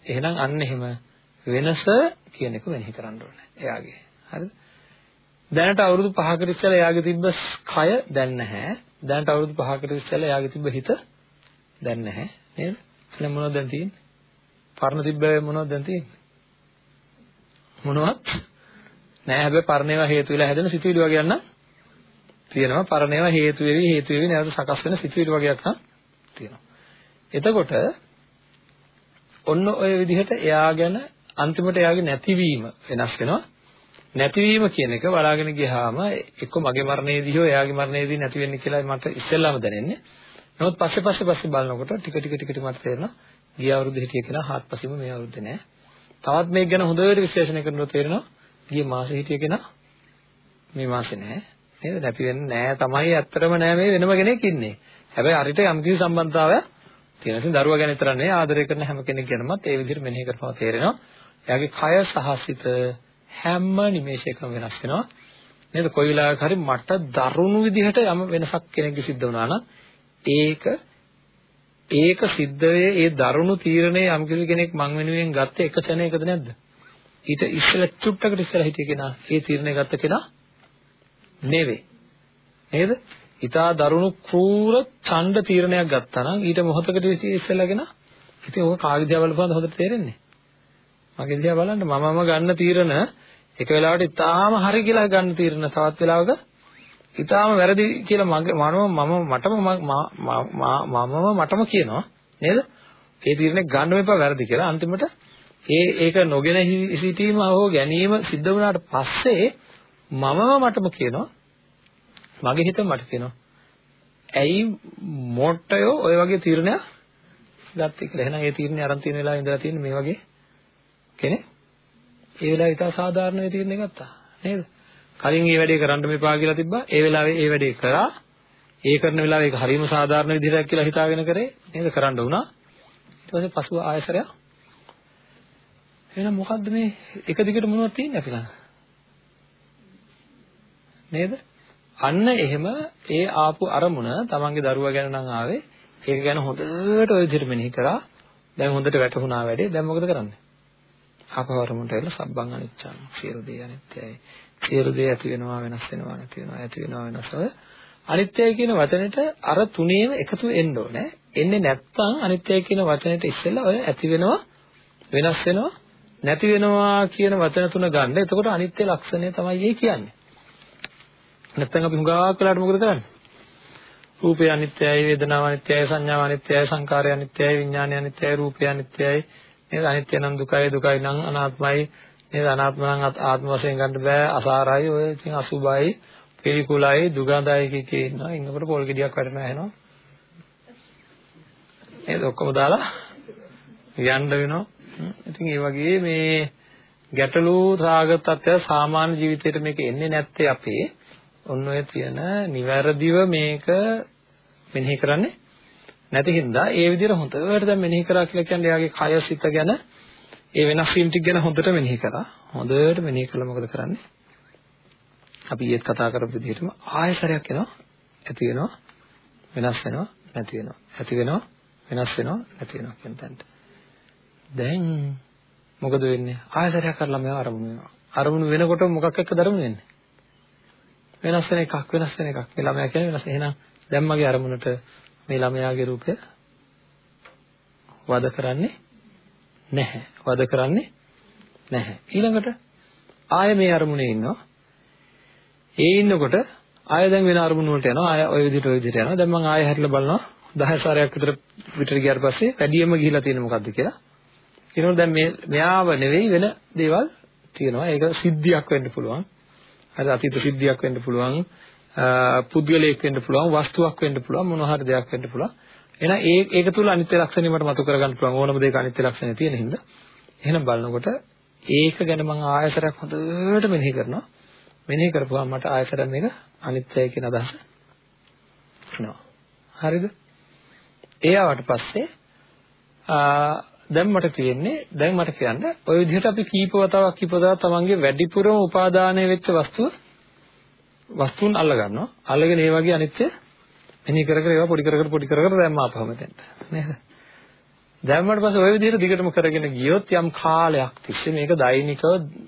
එහෙනම් අන්න එහෙම. වෙනස කියන එක වෙනෙහි කරන්න ඕනේ. එයාගේ. හරිද? දැනට අවුරුදු 5කට ඉස්සෙල්ලා එයාගේ තිබ්බ කය දැන් නැහැ. දැනට අවුරුදු 5කට ඉස්සෙල්ලා එයාගේ තිබ්බ හිත දැන් නැහැ. නේද? එහෙනම් මොනවද දැන් තියෙන්නේ? පරණ තිබ්බ මොනවද දැන් තියෙන්නේ? මොනවත් නෑ හැබැයි පරණේවා හේතු වෙලා හැදෙන සිතුවිලි වගේ යනවා තියෙනවා. පරණේවා හේතු වෙවි හේතු වෙවි. නැවත සකස් වෙන සිතුවිලි වගේක් නම් තියෙනවා. එතකොට ඔන්න ඔය විදිහට එයා ගැන අන්තිමට එයාගේ නැතිවීම වෙනස් වෙනවා නැතිවීම කියන එක බලාගෙන ගියාම එක්ක මගේ මරණයේදී හෝ එයාගේ මරණයේදී නැති වෙන්නේ කියලා මට ඉස්සෙල්ලාම දැනෙන්නේ. නමුත් පස්සේ පස්සේ පස්සේ බලනකොට ටික ටික ටික ටික මට තේරෙනවා ගිය අවුරුද්ද හිටිය කෙනා හාත්පසින්ම මේ අවුරුද්දේ නෑ. තවත් මේක ගැන හොඳට විශ්ලේෂණය කරනකොට තේරෙනවා ගිය මාසේ හිටිය කෙනා මේ මාසේ නෑ. නේද? නැති වෙන්නේ නෑ තමයි ඇත්තටම නෑ මේ වෙනම කෙනෙක් ඉන්නේ. හැබැයි අරිට යම් කිසි සම්බන්ධතාවයක් තියෙනවා. ඉතින් දරුවා ගැන විතර නෙවෙයි ආදරය කරන හැම කෙනෙක් ගැනමත් ඒ විදිහට මෙනෙහි කරපුවා තේරෙනවා. එයාගේ කය සහ සිත හැම නිමේෂයකම වෙනස් වෙනවා. නේද? කොයි වෙලාවක හරි මට දරුණු විදිහට යම් වෙනසක් කෙනෙක්ගේ සිද්ධ වුණා නම් ඒක ඒක සිද්ධ වේ ඒ දරුණු තීරණය යම් කෙනෙක් මං වෙනුවෙන් ගත්ත එක ක්ෂණයකද නැද්ද? ඊට ඉස්සෙල්ලා චුට්ටකට ඉස්සෙල්ලා හිටිය කෙනා ඒ තීරණය ගත්ත කෙනා නෙවෙයි. නේද? ඊටා දරුණු ක්‍රූර ඡණ්ඩ තීරණයක් ගත්තා නම් ඊට මොහොතකට ඉස්සෙල්ලාගෙන ඉතින් ඕක කාගේ දිහා බලපුවද හොඳට තේරෙන්නේ? මගේ දිහා බලන්න මමම ගන්න තීරණ එක වෙලාවට ඉතාලම හරි කියලා ගන්න තීරණ තවත් වෙලාවක ඉතාලම වැරදි කියලා මගේ මනම මම මටම මමම මටම කියනවා නේද? ඒ තීරණේ ගන්න එපා වැරදි කියලා අන්තිමට ඒ ඒක නොගෙන සිටීම හෝ ගැනීම සිද්ධ වුණාට පස්සේ මමම මටම කියනවා මගේ හිත මට කියනවා ඇයි මොට්ටයෝ ඔය වගේ තීරණයක් ගත්තේ කියලා. එහෙනම් ඒ තීරණේ අරන් තියෙන වෙලාවේ ඉඳලා තියෙන්නේ මේ වගේ කෙනෙක්. ඒ වෙලාවේ ඉතා සාධාරණ වේ තීරණේ ගත්තා. නේද? කලින් මේ වැඩේ කරන්න මෙපා කියලා තිබ්බා. ඒ වෙලාවේ ඒ වැඩේ කරා. ඒ කරන වෙලාවේ ඒක හරිම සාධාරණ විදිහට කියලා හිතාගෙන කරේ. නේද? කරන්න වුණා. ඊට පස්සේ පසුව ආයසරයක් එහෙනම් මොකද්ද මේ එක දිගට මොනවද තියෙන්නේ අපි ළඟ? නේද? අන්න එහෙම ඒ ආපු අරමුණ තමන්ගේ දරුවා ගැන නම් ආවේ ඒක ගැන හොඳට ඔය විදිහට මෙනෙහි කරා. දැන් හොඳට වැටහුණා වැඩේ. දැන් මොකද කරන්නේ? ආපහු අරමුණට එලා සබ්බං අනිච්චං සියලු දේ අනිත්‍යයි. සියලු දේ ඇති වෙනවා වෙනස් වෙනවා නැති වෙනවා ඇති වෙනවා වෙනස්ව අනිත්‍යයි කියන වචනෙට අර තුනේම එකතු වෙන්න ඕනේ. එන්නේ නැත්නම් අනිත්‍යයි කියන වචනෙට ඉස්සෙල්ලා ඔය ඇති වෙනවා වෙනස් වෙනවා නැති වෙනවා කියන වචන තුන ගන්න. එතකොට අනිත්‍ය ලක්ෂණය තමයි ඒ කියන්නේ. නැත්නම් අපි හුඟක් වෙලාට මොකද කරන්නේ? රූපය අනිත්‍යයි, වේදනාව අනිත්‍යයි, සංඥාව අනිත්‍යයි, සංකාරය අනිත්‍යයි, විඥානය අනිත්‍යයි, රූපය අනිත්‍යයි. නේද? අනිත්‍ය නම් දුකයි, දුකයි නම් අනාත්මයි. නේද? අනාත්ම නම් ආත්ම වශයෙන් ගන්න බෑ, අසාරයි, ඔය ඉතින් අසුබයි, පිළිකුලයි, දුගඳයි කිකේ ඉන්නවා. ඉන්නකොට පොල් ගෙඩියක් වැටෙනවා එහෙනම්. නේද? ඔක්කොම දාලා යන්න වෙනවා. ඉතින් ඒ වගේ මේ ගැටලු සාගත තත්ත්වය සාමාන්‍ය ජීවිතේට මේක එන්නේ නැත්තේ අපේ ඔන්න ඔය තියෙන නිවැරදිව මේක මෙනෙහි කරන්නේ නැති හින්දා ඒ විදිහට හොඳට දැන් මෙනෙහි කරා කියලා කියන්නේ එයාගේ කය සිත ගැන ඒ වෙනස් වීම ටික ගැන හොඳට මෙනෙහි කරා. හොඳට මෙනෙහි කළා මොකද කරන්නේ? අපි ඊයේත් කතා කරපු විදිහටම ආයතරයක් එනවා ඇති වෙනවා වෙනස් වෙනවා නැති වෙනවා. ඇති වෙනවා වෙනස් වෙනවා නැති වෙනවා කියන තැනට. දැන් මොකද වෙන්නේ? ආයතරයක් කරලා මේව අරමුණු වෙනවා. අරමුණු වෙනකොට මොකක් එක්ක දරමු වෙන්නේ? වෙනස් වෙන එකක් වෙනස් වෙන එකක්. මේ ළමයා කියන්නේ වෙනස්. එහෙනම් දැන් මගේ අරමුණට මේ ළමයාගේ රූපය වද කරන්නේ නැහැ වද කරන්නේ නැහැ ඊළඟට ආය මේ අරමුණේ ඉන්නවා ඒ ඉන්නකොට ආය දැන් වෙන අරමුණ වලට යනවා ආය ওই විදිහට ওই විදිහට යනවා දැන් මම ආය හැරිලා බලනවා 10 සාරයක් විතර විතර ගියාට පස්සේ වැඩියම ගිහිලා තියෙන මොකද්ද කියලා ඊනොත් දැන් මේ මෙයාව නෙවෙයි වෙන දේවල් තියෙනවා ඒක සිද්ධියක් වෙන්න පුළුවන් හරි අතීත සිද්ධියක් වෙන්න පුළුවන් පුද්ගලයෙක් වෙන්න පුළුවන් වස්තුවක් වෙන්න පුළුවන් මොනවා හරි දෙයක් වෙන්න පුළුවන්. එහෙනම් ඒ ඒක තුල අනිත්‍ය ලක්ෂණය මට මතු කරගන්න පුළුවන්. ඕනම දෙයක අනිත්‍ය ලක්ෂණය තියෙන හින්දා. එහෙනම් බලනකොට ඒක ගැන මම ආයතරයක් හොඳට මෙනෙහි කරනවා. මෙනෙහි කරපුවාම මට ආයතරයක් මේක අනිත්‍යයි කියන අදහස එනවා. හරිද? ඒ ආවට පස්සේ දැන් මට තියෙන්නේ දැන් මට කියන්න ওই විදිහට අපි කීප වතාවක් කීප වතාවක් තමන්ගේ වැඩිපුරම උපාදානය වෙච්ච වස්තුව වස්තුන් අල්ල ගන්නවා. අල්ලගෙන ඒ වගේ අනිත්‍ය මෙනි කර කර ඒවා පොඩි කර කර පොඩි කර කර දැම්ම ආපහම දැන්ට නේද? දැම්මට පස්සේ ওই විදිහට දිගටම කරගෙන ගියොත් යම් කාලයක් තිස්සේ මේක දෛනිකව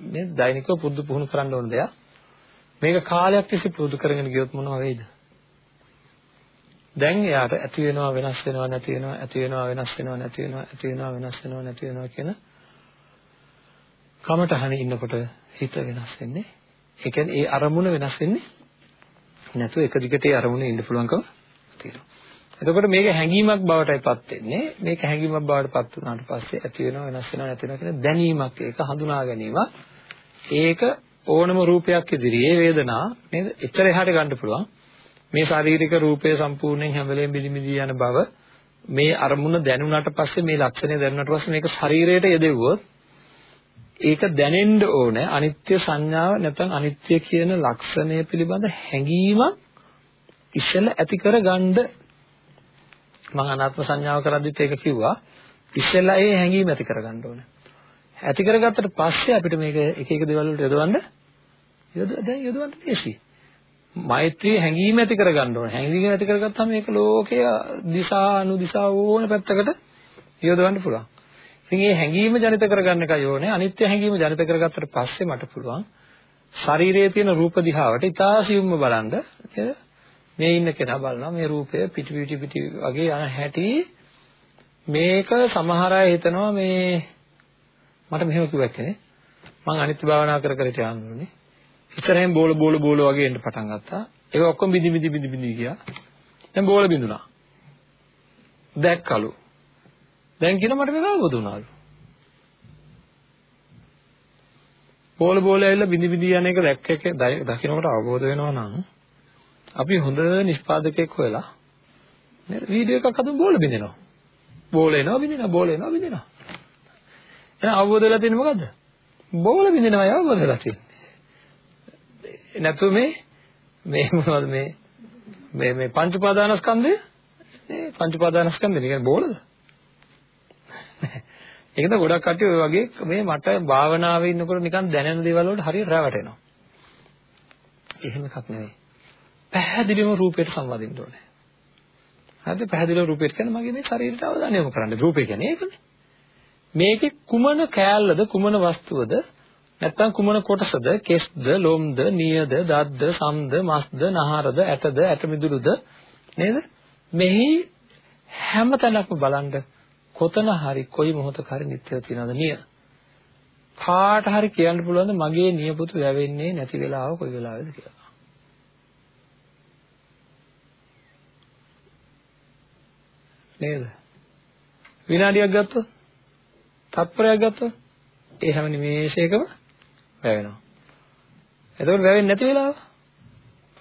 නේද දෛනිකව පුරුදු පුහුණු කරන්න ඕන දෙයක්. මේක කාලයක් තිස්සේ පුරුදු කරගෙන ගියොත් මොනව වෙයිද? දැන් එයාට ඇති වෙනවා වෙනස් වෙනවා නැති වෙනවා ඇති වෙනවා වෙනස් වෙනවා නැති වෙනවා ඇති වෙනවා වෙනස් වෙනවා නැති වෙනවා කියන කමටහන ඉන්නකොට හිත වෙනස් වෙන්නේ ඒ කියන්නේ ඒ අරමුණ වෙනස් වෙන්නේ නැතුව එක දිගට ඒ අරමුණේ ඉන්න පුළුවන්කම තියෙනවා. එතකොට මේක හැඟීමක් බවටයිපත් වෙන්නේ. මේක හැඟීමක් බවටපත් වුණාට පස්සේ ඇති වෙනවා වෙනස් වෙනවා නැති වෙනවා කියන දැනීමක්. ඒක හඳුනා ගැනීමක් ඒක ඕනම රූපයක් ඉදිරියේ වේදනා නේද? එච්චර එහාට ගන්න පුළුවන්. මේ ශාරීරික රූපය සම්පූර්ණයෙන් හැම වෙලෙම බිලිමිලි යන බව මේ අරමුණ දැනුණාට පස්සේ මේ ලක්ෂණය දැනුණාට පස්සේ මේක ශරීරයට යෙදෙව්වොත් ඒක දැනෙන්න ඕනේ. අනිත්‍ය සංඥාව නැත්නම් අනිත්‍ය කියන ලක්ෂණය පිළිබඳ හැඟීමක් ඉස්සෙල්ලා ඇති කරගන්න. මම අනාත්ම සංඥාව කරද්දිත් ඒක කිව්වා. ඉස්සෙල්ලා ඒ හැඟීම ඇති කරගන්න ඕනේ. ඇති කරගත්තට පස්සේ අපිට මේක එක එක දේවල් වලට යොදවන්න යොද දැන් යොදවන්න ලේසියි. මෛත්‍රී හැඟීම ඇති කරගන්න ඕනේ. හැඟීම ඇති කරගත්තාම මේක ලෝකයේ දිශා අනුදිශා ඕන පැත්තකට යොදවන්න පුළුවන්. ඉතින් මේ හැඟීම ජනිත කරගන්න එකයි ඕනේ. අනිත්‍ය හැඟීම ජනිත කරගත්තට පස්සේ මට පුළුවන් ශරීරයේ තියෙන රූප දිහාවට ඉතාසියුම්ම බලන්න මේ ඉන්න කෙනා බලනවා මේ රූපය පිටි පිටි පිටි වගේ යන හැටි මේක සමහර අය හිතනවා මේ මට මෙහෙම කිව්වක් නේ මම අනිත්‍ය භාවනා කර කර ඉඳන් ඉතරෙන් බෝල බෝල බෝල වගේ එන්න පටන් ගත්තා. ඒක ඔක්කොම බිඳි බිඳි බිඳි බිඳි ගියා. දැන් බෝල බිඳුණා. දැක්කලු. දැන් කියන මට මේක අවබෝධ වුණාලු. බෝල බෝල ඇවිල්ලා බිඳි බිඳි යන එක දැක්ක එක දකින්නකොට අවබෝධ වෙනවා නම් අපි හොඳ නිෂ්පාදකයෙක් හොයලා නේද වීඩියෝ එකක් හදමු බෝල බිඳිනවා. බෝල එනවා බිඳිනවා බෝල එනවා බිඳිනවා. එහෙනම් අවබෝධ වෙලා තියෙන්නේ මොකද්ද? බෝල බිඳිනවා අවබෝධ වෙලා තියෙන්නේ. නැතුව මේ මේ මොනවද මේ මේ මේ පංච උපාදානස්කන්ධය මේ පංච උපාදානස්කන්ධය නිකන් බෝලද ඒකද ගොඩක් කට්ටිය ඔය වගේ මේ මට භාවනාවේ ඉන්නකොට නිකන් දැනෙන දේවල් වලට හරියට රැවටෙනවා. එහෙම එකක් නෙවෙයි. පැහැදිලිවම රූපයට සම්බන්ධින්න ඕනේ. හරිද? පැහැදිලිව රූපයට කියන්නේ මගේ මේ ශරීරයට අවධානය යොමු කරන්න. රූපය කියන්නේ ඒකනේ. මේකේ කුමන කෑල්ලද කුමන වස්තුවද නැත්තම් කුමන කොටසද? කෙස්ද, ලොම්ද, නියද, දත්ද, සම්ද, මස්ද, නහරද, ඇටද, ඇට මිදුළුද නේද? මෙහි හැම තැනක්ම බලන්න කොතන හරි කොයි මොහොතක හරි නිත්‍යව තියනවද නිය? කාට හරි කියන්න පුළුවන්ද මගේ නියපොතු වැවෙන්නේ නැති වෙලාව කොයි වෙලාවෙද කියලා? නේද? විනාඩියක් ගත්තොත්, තත්පරයක් ගත්තොත් ඒ හැම නිමේෂයකම වැවෙනවා. එතකොට වැවෙන්නේ නැති වෙලාව?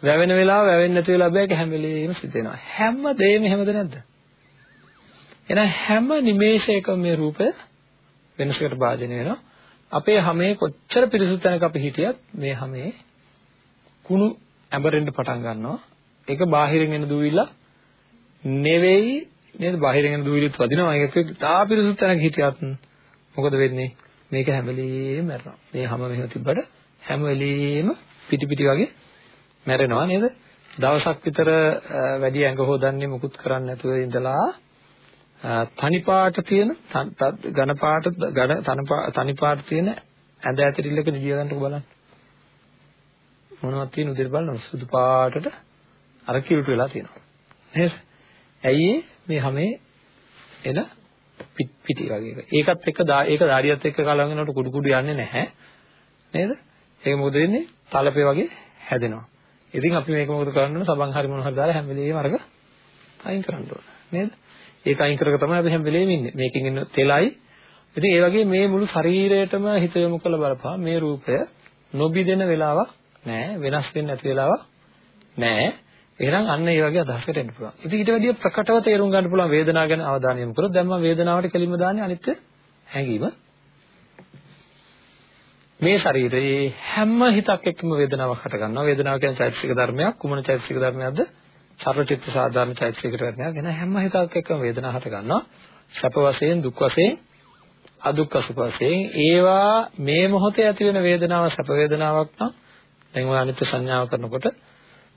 වැවෙන වෙලාව වැවෙන්නේ නැති වෙලාව බෑක හැම වෙලෙම සිද්ධ වෙනවා. හැම දෙයක්ම හැමද නැද්ද? එහෙනම් හැම නිමේෂයකම මේ රූපය වෙනසකට භාජනය වෙනවා. අපේ හැමේ කොච්චර පිරිසුදු තැනක අපි හිටියත් මේ හැමේ කුණු ඇඹරෙන්න පටන් ගන්නවා. ඒක බාහිරින් එන දුවිල්ල නෙවෙයි නේද? බාහිරින් එන දුවිලිත් වදිනවා. ඒක තා පිරිසුදු තැනක හිටියත් මොකද වෙන්නේ? මේක හැම වෙලෙම මැරෙනවා. මේ හැම මෙහෙම තිබ්බට හැම වෙලෙම පිටි පිටි වගේ මැරෙනවා නේද? දවසක් විතර වැඩි ඇඟ හොදන්නේ මුකුත් කරන්නේ නැතුව ඉඳලා තනි පාට තියෙන ඝන පාට ඝන තනි පාට තියෙන ඇඳ ඇතිරිල්ලක නිදිය ගන්නකො බලන්න. මොනවද තියෙන උදේට බලන්න සුදු පාටට අර කිලුට වෙලා තියෙනවා. නේද? ඇයි මේ හැමේ එන පිටි වගේ එක? ඒකත් එක්ක ඒක ධාරියත් එක්ක කලවම් වෙනකොට කුඩු කුඩු යන්නේ නැහැ. නේද? ඒක මොකද වෙන්නේ? තලපේ වගේ හැදෙනවා. ඉතින් අපි මේක මොකද කරන්න ඕන? සබන් හරි මොන හරි දාලා හැම වෙලේම අරක අයින් කරන්න ඕන. නේද? ඒක අයින් කරක තමයි අපි හැම වෙලේම ඉන්නේ. මේකෙන් එන තෙලයි. ඉතින් ඒ වගේ මේ මුළු ශරීරයටම හිත යොමු කරලා බලපහා මේ රූපය නොබිදෙන වෙලාවක් නෑ වෙනස් වෙන්නේ නැති වෙලාවක් නෑ. එහෙනම් අන්න ඒ වගේ අදහසකට එන්න පුළුවන්. ඉතින් ඊට වැඩිය ප්‍රකටව තේරුම් ගන්න පුළුවන් වේදනාව ගැන අවධානය යොමු කරොත් දැන් මම වේදනාවට කෙලින්ම දාන්නේ අනිත්‍ය හැඟීම. මේ ශරීරයේ හැම හිතක් එක්කම වේදනාවක් හට ගන්නවා. වේදනාව කියන්නේ චෛතසික ධර්මයක්. කුමන චෛතසික ධර්මයක්ද? සර්වචිත්ත සාධාරණ චෛතසිකයට වැටෙනවා. එන හැම හිතක් එක්කම වේදනාව හට ගන්නවා. සැප වශයෙන්, දුක් වශයෙන්, අදුක්ඛ සුඛ වශයෙන් ඒවා මේ මොහොතේ ඇති වෙන වේදනාව සැප වේදනාවක් නම් දැන් ඔය අනිත්‍ය සංඥාව කරනකොට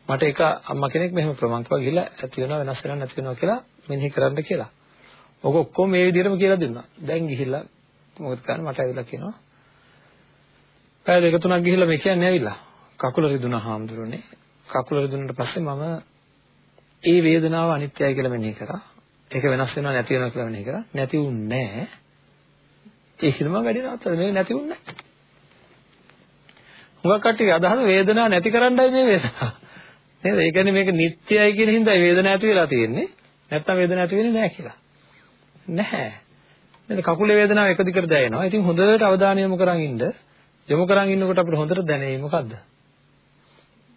මට එක අම්මා කෙනෙක් මෙහෙම ප්‍රමාණකව ගිහිල්ලා ඇති වෙනවා වෙනස් වෙනවා නැති වෙනවා කියලා මෙනෙහි කරන්න කියලා. ඔක ඔක්කොම මේ විදිහටම කියලා දුන්නා. දැන් ගිහිල්ලා මොකද කරන්නේ මට ඇවිල්ලා කියනවා. පැය දෙක තුනක් ගිහිල්ලා මේ කියන්නේ ඇවිල්ලා. කකුල රිදුනා හාමුදුරනේ. කකුල රිදුනට පස්සේ මම ඒ වේදනාව අනිත්‍යයි කියලා මෙනෙහි කරා. ඒක වෙනස් වෙනවා නැති වෙනවා කියලා මෙනෙහි කරා. නැති වුන්නේ නැහැ. ඒකිනම වැඩි නතර මේක නැති වුන්නේ නැහැ. හුඟක් කට්ටිය අදහන වේදනාව නැති කරන්නයි මේ වේදනාව. නේද? ඒ කියන්නේ මේක නිට්ටයයි කියන හින්දා වේදනාව ඇති වෙලා තියෙන්නේ. නැත්තම් වේදනාව ඇති වෙන්නේ නැහැ කියලා. නැහැ. නේද? කකුලේ වේදනාව එක දිගට දැනෙනවා. ඉතින් හොඳට අවධානය යොමු කරන් ඉන්න. යොමු කරන් ඉන්නකොට අපිට හොඳට දැනෙන්නේ මොකද්ද?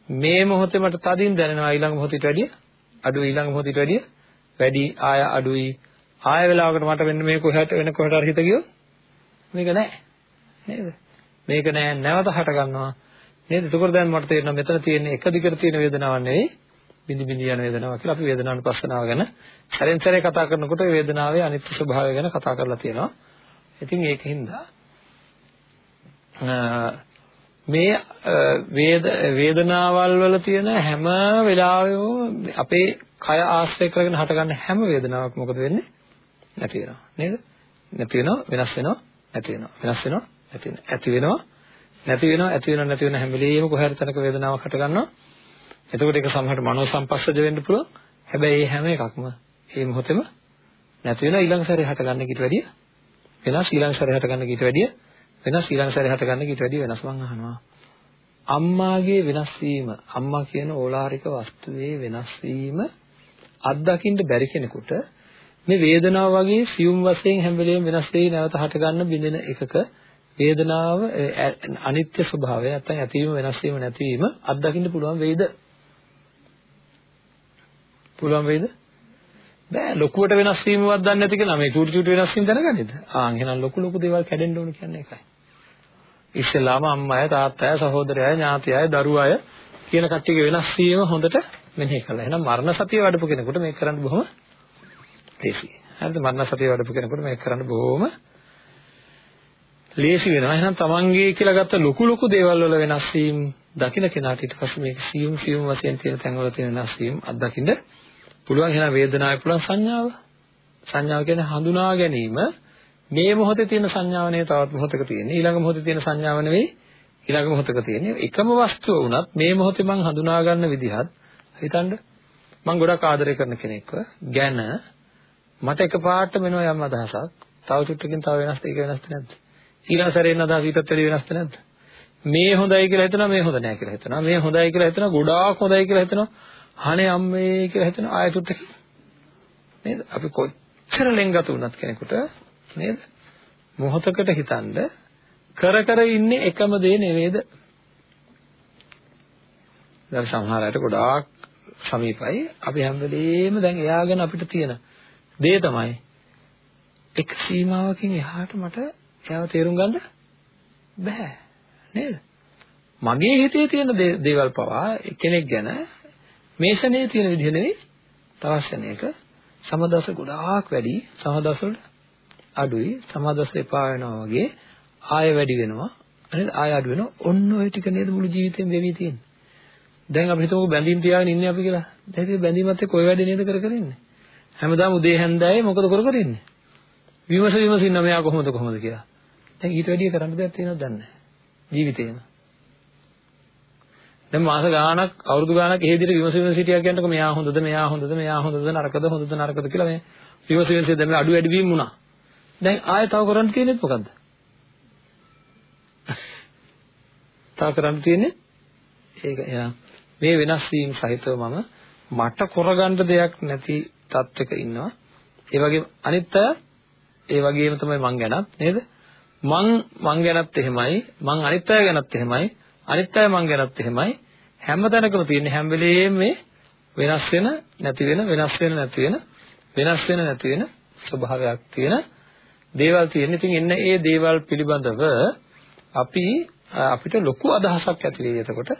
මේ මොහොතේ මට තදින් දැනෙනවා ඊළඟ මොහොතේට වැඩිය අඩු ඊළඟ මොහොතට වැඩිය? වැඩි ආය අඩුයි. ආය වෙලාවකට මට වෙන්න මේ කොහට වෙන කොහට හරි හිත ගියොත් මේක නෑ. නේද? මේක නෑ. නැවත හට ගන්නවා. නේද? එතකොට දැන් මට තේරෙනවා මෙතන තියෙන එක දිගට තියෙන වේදනාවක් නෙවෙයි. බිඳි බිඳි යන වේදනාවක් කියලා අපි වේදනානුපස්සනාව ගැන සැරෙන් සැරේ කතා කරනකොට වේදනාවේ අනිත්‍ය ස්වභාවය ගැන කතා කරලා තියෙනවා. ඉතින් ඒකින්ද මේ වේද වේදනාවල් වල තියෙන හැම වෙලාවෙම අපේ කය ආශ්‍රය කරගෙන හටගන්න හැම වේදනාවක් මොකද වෙන්නේ? නැති වෙනවා. නේද? නැති වෙනවා වෙනස් වෙනවා නැති වෙනවා. වෙනස් වෙනවා නැති වෙනවා. ඇති වෙනවා නැති වෙනවා ඇති වෙනවා නැති වෙන හැම වෙලෙම කොහේ හරි තැනක වේදනාවක් හට ගන්නවා. එතකොට ඒක සමහරට මනෝ සංපස්සජ වෙන්න පුළුවන්. හැබැයි මේ හැම එකක්ම මේ මොහොතේම නැති වෙනවා. ඊළඟ සැරේ හට ගන්න කීට වැඩිය වෙනස් ඊළඟ සැරේ හට ගන්න කීට වැඩිය වෙනස් ඊළඟ සැරේ හට ගන්න ඊට වැඩිය වෙනස් මං අහනවා. අම්මාගේ වෙනස් වීම අම්මා කියන ඕලාරික වස්තුවේ වෙනස් වීම අත්දකින්න බැරි කෙනෙකුට මේ වේදනාව වගේ සියුම් වශයෙන් හැම වෙලෙම වෙනස් වෙයි නැවත හට ගන්න බිඳෙන එකක වේදනාව අනිත්‍ය ස්වභාවය නැත්නම් ඇතිවීම වෙනස් වීම නැතිවීම අත්දකින්න පුළුවන් වෙයිද? පුළුවන් වෙයිද? බෑ ලොකුවට වෙනස් වීමවත් දන්නේ නැති කෙනා මේ චූටි චූටි වෙනස් වීම දැනගන්නේද? ආ එහෙනම් ලොකු ලොකු දේවල් කැඩෙන්න ඕන කියන්නේ ඒකයි. ඉස්සෙල්ලාම අම්මයි තාත්තයි සහෝදරයයි ඥාතියයි දරුවයි කියන කට්ටියගේ වෙනස් වීම හොඳට මෙනෙහි කළා. එහෙනම් මරණ සතිය වඩපු කෙනෙකුට මේක කරන්න බොහොම ලේසියි. හරිද? මරණ සතිය වඩපු කෙනෙකුට මේක කරන්න බොහොම ලේසි වෙනවා. එහෙනම් තමන්ගේ කියලා ගත්ත ලොකු ලොකු දේවල් වල වෙනස් වීම දකින්න කෙනාට ඊට පස්සේ මේක සියුම් සියුම් වශයෙන් තියෙන තැන්වල තියෙන වෙනස් වීම අත්දකින්න පුළුවන්. එහෙනම් වේදනාවේ පුළුවන් සංඥාව. සංඥාව කියන්නේ හඳුනා ගැනීම මේ මොහොතේ තියෙන සංඥාව නෙවෙයි තවත් මොහොතක තියෙන්නේ. ඊළඟ මොහොතේ තියෙන සංඥාව නෙවෙයි ඊළඟ මොහොතක තියෙන්නේ. එකම වස්තුව වුණත් මේ මොහොතේ මං හඳුනා ගන්න විදිහත් හිතන්න මං ගොඩක් ආදරය කරන කෙනෙක්ව ගැන මට එකපාරට මෙනවා යම් අදහසක්. තව චුට්ටකින් තව වෙනස් ඒක වෙනස්ද නැද්ද? ඊළඟ සැරේ එන අදහස ඊටත් වැඩි වෙනස්ද නැද්ද? මේ හොඳයි කියලා හිතනවා මේ හොඳ නැහැ කියලා හිතනවා. මේ හොඳයි කියලා හිතනවා ගොඩාක් හොඳයි කියලා හිතනවා. අනේ අම්මේ කියලා හිතනවා ආයෙ චුට්ටකින් නේද? අපි කොච්චර ලෙන්ගතු වුණත් කෙනෙකුට නේද? මොහොතකට හිතනද කර කර ඉන්නේ එකම දේ නෙවෙයිද? දැන් සමහර අයට ගොඩාක් සමීපයි. අපි හැම වෙලේම දැන් එයාගෙන අපිට තියෙන දේ තමයි එක් සීමාවකින් එහාට මට එයාව තේරුම් ගන්න බෑ නේද? මගේ හිතේ තියෙන දේවල් පවා කෙනෙක් ගැන මේ ශනේ තියෙන විදිහ නෙවෙයි තවත් ශනේක සමදස ගොඩාක් වැඩි සමදස වල අඩුයි. සමදස එපා වෙනවා වගේ ආය වැඩි වෙනවා. නේද? ආය අඩු වෙනවා. ඔන්න ඔය ටික නේද මුළු ජීවිතේම වෙවි තියෙන්නේ. දැන් අපි හිතමු බැඳීම් තියාගෙන ඉන්නේ අපි කියලා. දැන් ඉතින් බැඳීමත් එක්ක ඔය වැඩේ නේද කර කර ඉන්නේ? හැමදාම උදේ හැන්දෑවේ මොකද කර කර ඉන්නේ? විමස විමස ඉන්න මෙයා කොහොමද කොහොමද කියලා. දැන් ඊට වැඩිය කරන්න දෙයක් තියෙනවද දන්නේ නැහැ. ජීවිතේම. දැන් මාස ගාණක් අවුරුදු ගාණක් එහෙ විදිහට විමස විමස හිටියා කියනකොට මෙයා හොඳද මෙයා හොඳද මෙයා හොඳද නරකද හොඳද නරකද කියලා මේ විමස විමස දැන් මේ අඩු වැඩි වීම වුණා. දැන් ආයෙ තව කරන්න තියෙන්නේ මොකද්ද? තව කරන්න තියෙන්නේ ඒක එයා මේ වෙනස් වීම සහිතව මම මට කරගන්න දෙයක් නැති තත්ත්වයක ඉන්නවා. ඒ වගේම අනිත් අය ඒ වගේම තමයි මං ගැනත් නේද? මං මං ගැනත් එහෙමයි මං අනිත් අය ගැනත් එහෙමයි අනිත් අය මං ගැනත් එහෙමයි හැම තැනකම තියෙන හැම වෙලේම මේ වෙනස් වෙන නැති වෙන වෙනස් වෙන නැති වෙන වෙනස් වෙන නැති වෙන ස්වභාවයක් තියෙන දේවල් තියෙන. ඉතින් එන්න ඒ දේවල් පිළිබඳව අපි අපිට ලොකු අදහසක් ඇති වෙයි එතකොට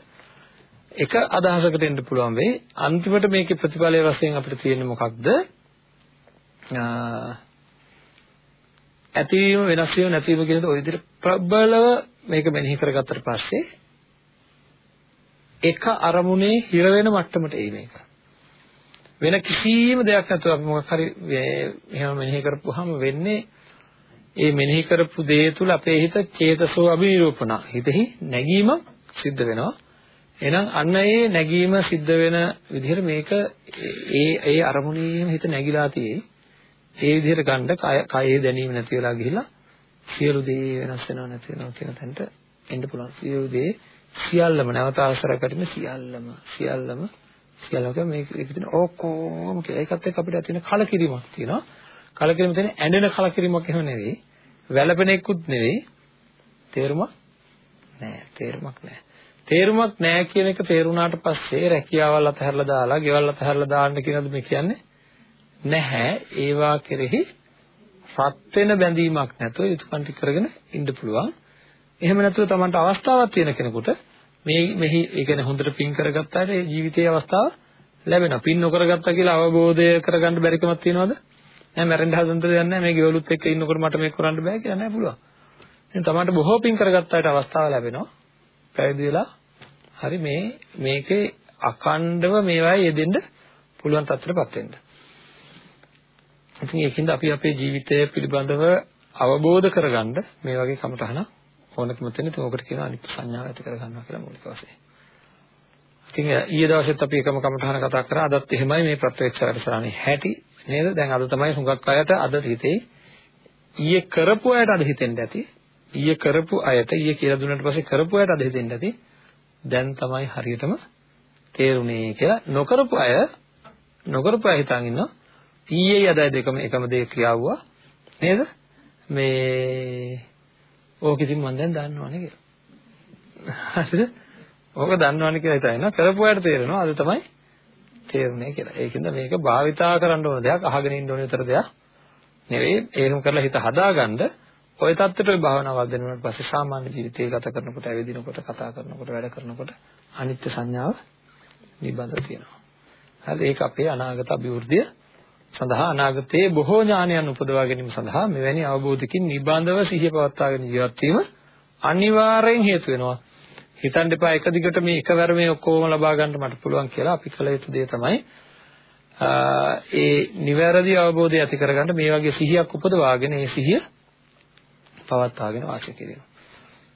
එක අදහසකට එන්න පුළුවන් වෙයි අන්තිමට මේකේ ප්‍රතිඵලය වශයෙන් අපිට තියෙන්නේ මොකක්ද ඇතිවීම වෙනස් වීම නැතිවීම කියන ඔය විදිහට ප්‍රබලව මේක මෙනෙහි කරගත්තට පස්සේ එක අරමුණේ හිර වෙන මට්ටමට එයි මේක. වෙන කිසිම දෙයක් නැතුව අපි මොකක් හරි එහෙම මෙනෙහි කරපුවාම වෙන්නේ ඒ මෙනෙහි කරපු දේ තුල අපේ හිත චේතසෝ අභිනිරූපණ හිතෙහි නැගීමක් සිද්ධ වෙනවා. එහෙනම් අන්න ඒ නැගීම සිද්ධ වෙන විදිහට මේක ඒ ඒ අරමුණේම හිත නැగిලා තියෙයි. ඒ විදිහට ගන්න කයේ දැනීම නැති වෙලා ගිහිලා සියලු දේ වෙනස් වෙනව නැති වෙනව කියන තැනට එන්න පුළුවන්. සියලු දේ සියල්ලම නැවත අවසරයකට ඉන්න සියල්ලම සියල්ලම සියල්ලම මේක ඉතින් ඔක්කොම කියලා ඒකත් එක්ක අපිට තියෙන කලකිරීමක් තියෙනවා කලකිරීම තියෙන ඇඬෙන කලකිරීමක් එහෙම නෙවෙයි. වැළපෙන එක්කුත් නෙවෙයි. තේරුමක් නෑ තේරුමක් නෑ තේරුමක් නෑ කියන එක තේරුණාට පස්සේ රැකියාවල් අතහැරලා දාලා ගෙවල් අතහැරලා දාන්න කියනද මේ කියන්නේ නැහැ. ඒවා කෙරෙහි රත් වෙන බැඳීමක් නැතුව යුතුයකම් ටික කරගෙන ඉන්න පුළුවන්. එහෙම නැතුව Tamanට අවස්ථාවක් තියෙන කෙනෙකුට මේ මෙහි ඒ කියන්නේ හොඳට පින් කරගත්තාට ඒ ජීවිතයේ අවස්ථාව ලැබෙනවා. පින් නොකරගත්තා කියලා අවබෝධය කරගන්න බැරිකමක් තියනවද? නෑ මැරෙන්න හදන්න දෙයක් නෑ මේ ගෙවලුත් එක්ක ඉන්නකොට මට මේක කරන්න බෑ කියලා නෑ පුළුවන්. ඉතින් Tamanට බොහෝ පින් කරගත්තාට අවස්ථාව ලැබෙනවා. පැවිදි වෙලා හරි මේ මේකේ අකණ්ඩව මේවායි යෙදෙන්න පුළුවන් තත්ත්වයටපත් වෙන්න. ඉතින් ඒකින්ද අපි අපේ ජීවිතය පිළිබඳව අවබෝධ කරගන්න මේ වගේ කමටහනක් ඕනකම තියෙන ඉතින් ඕකට කියනවා අනිත් සංඥාව ඇති කර ගන්නවා කියලා මූලික වශයෙන්. ඉතින් ඊයේ දවසෙත් අපි එකම කමඨහන කතා කරා අදත් එහෙමයි මේ ප්‍රත්‍යක්ෂ වැඩසටහනේ හැටි නේද? දැන් අද තමයි හුඟක් අයට අද හිතේ ඊයේ කරපු අයට අද හිතෙන්න ඇති. ඊයේ කරපු අයට ඊයේ කියලා දුන්නාට පස්සේ කරපු අයට අද හිතෙන්න ඇති. දැන් තමයි හරියටම තේරුනේ කියලා නොකරපු අය නොකරපු අය හිතන් ඉන්නවා ඊයේ අදයි දෙකම එකම දේ ක්‍රියාවුවා නේද මේ ඕක ඉතින් මම දැන් දන්නවනේ කියලා. හරිද? ඕක දන්නවනේ කියලා හිතනවා. කරපු අයට තේරෙනවා අද තමයි තේරුනේ කියලා. ඒකින්ද මේක භාවිතා කරන්න ඕන දෙයක්, අහගෙන ඉන්න ඕන විතර දෙයක් නෙවෙයි. ඒකම කරලා හිත හදාගන්න ඔය தත්තට ඔය භාවනාවක් දෙනුනාට පස්සේ සාමාන්‍ය ජීවිතය ගත කරනකොට, ඇවිදිනකොට, කතා කරනකොට, වැඩ කරනකොට අනිත්‍ය සංඥාව නිබඳව තියෙනවා. හරි ඒක අපේ අනාගත අභිවෘද්ධිය සඳහා අනාගතයේ බොහෝ ඥානයන් උපදවා ගැනීම සඳහා මෙවැනි අවබෝධකින් නිබඳව සිහිය පවත්වාගෙන ජීවත් වීම අනිවාර්යෙන් හේතු වෙනවා. හිතන්න එපා එක දිගට මේ එකවර මේ ඔක්කොම ලබා ගන්න මට පුළුවන් කියලා අපි කළ යුතු දේ තමයි ඒ නිවැරදි අවබෝධය ඇති කරගන්න මේ වගේ සිහියක් උපදවාගෙන ඒ සිහිය පවත්වාගෙන වාසය කිරීම.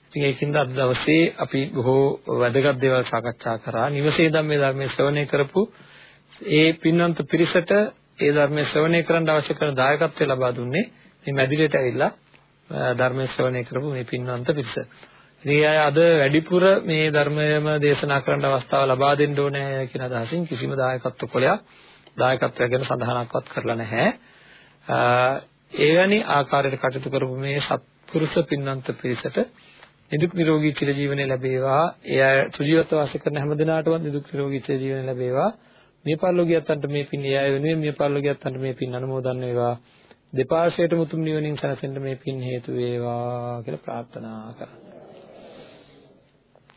ඉතින් ඒකින්ද අද දවසේ අපි බොහෝ වැදගත් දේවල් සාකච්ඡා කරා. නිවසේ ධම්මේ ධර්මයේ ශ්‍රවණය කරපු ඒ පින්වන්ත පිරිසට ඒ ධර්මයේ ශ්‍රවණය කරන්න අවශ්‍ය කරන දායකත්වය ලබා දුන්නේ මේ මැදිරියට ඇවිල්ලා ධර්මයේ ශ්‍රවණය කරපු මේ පින්වන්ත පිරිස. ඉතින් අය අද වැඩිපුර මේ ධර්මයම දේශනා කරන්න අවස්ථාව ලබා දෙන්න ඕනේ කියන අදහසින් කිසිම දායකත්ව කොලයක් දායකත්වය ගැන සඳහනක්වත් කරලා නැහැ. එවැනි ආකාරයට කටයුතු කරපු මේ සත්පුරුෂ පින්වන්ත පිරිසට නිදුක් නිරෝගී චිරජීවනය ලැබේවා. ඒ අය සුජීවත්ව වාසය කරන හැම දිනාටම නිදුක් නිරෝගී චිරජීවනය ලැබේවා. මේ පරිලෝකියත්තන්ට මේ පින් ඒ අය වෙනුවෙන් මේ පරිලෝකියත්තන්ට මේ පින් අනුමෝදන් වේවා. දෙපාර්ශ්වයට මුතුන් නිවනින් සැනසෙන්න මේ පින් හේතු වේවා කියලා ප්‍රාර්ථනා කරා.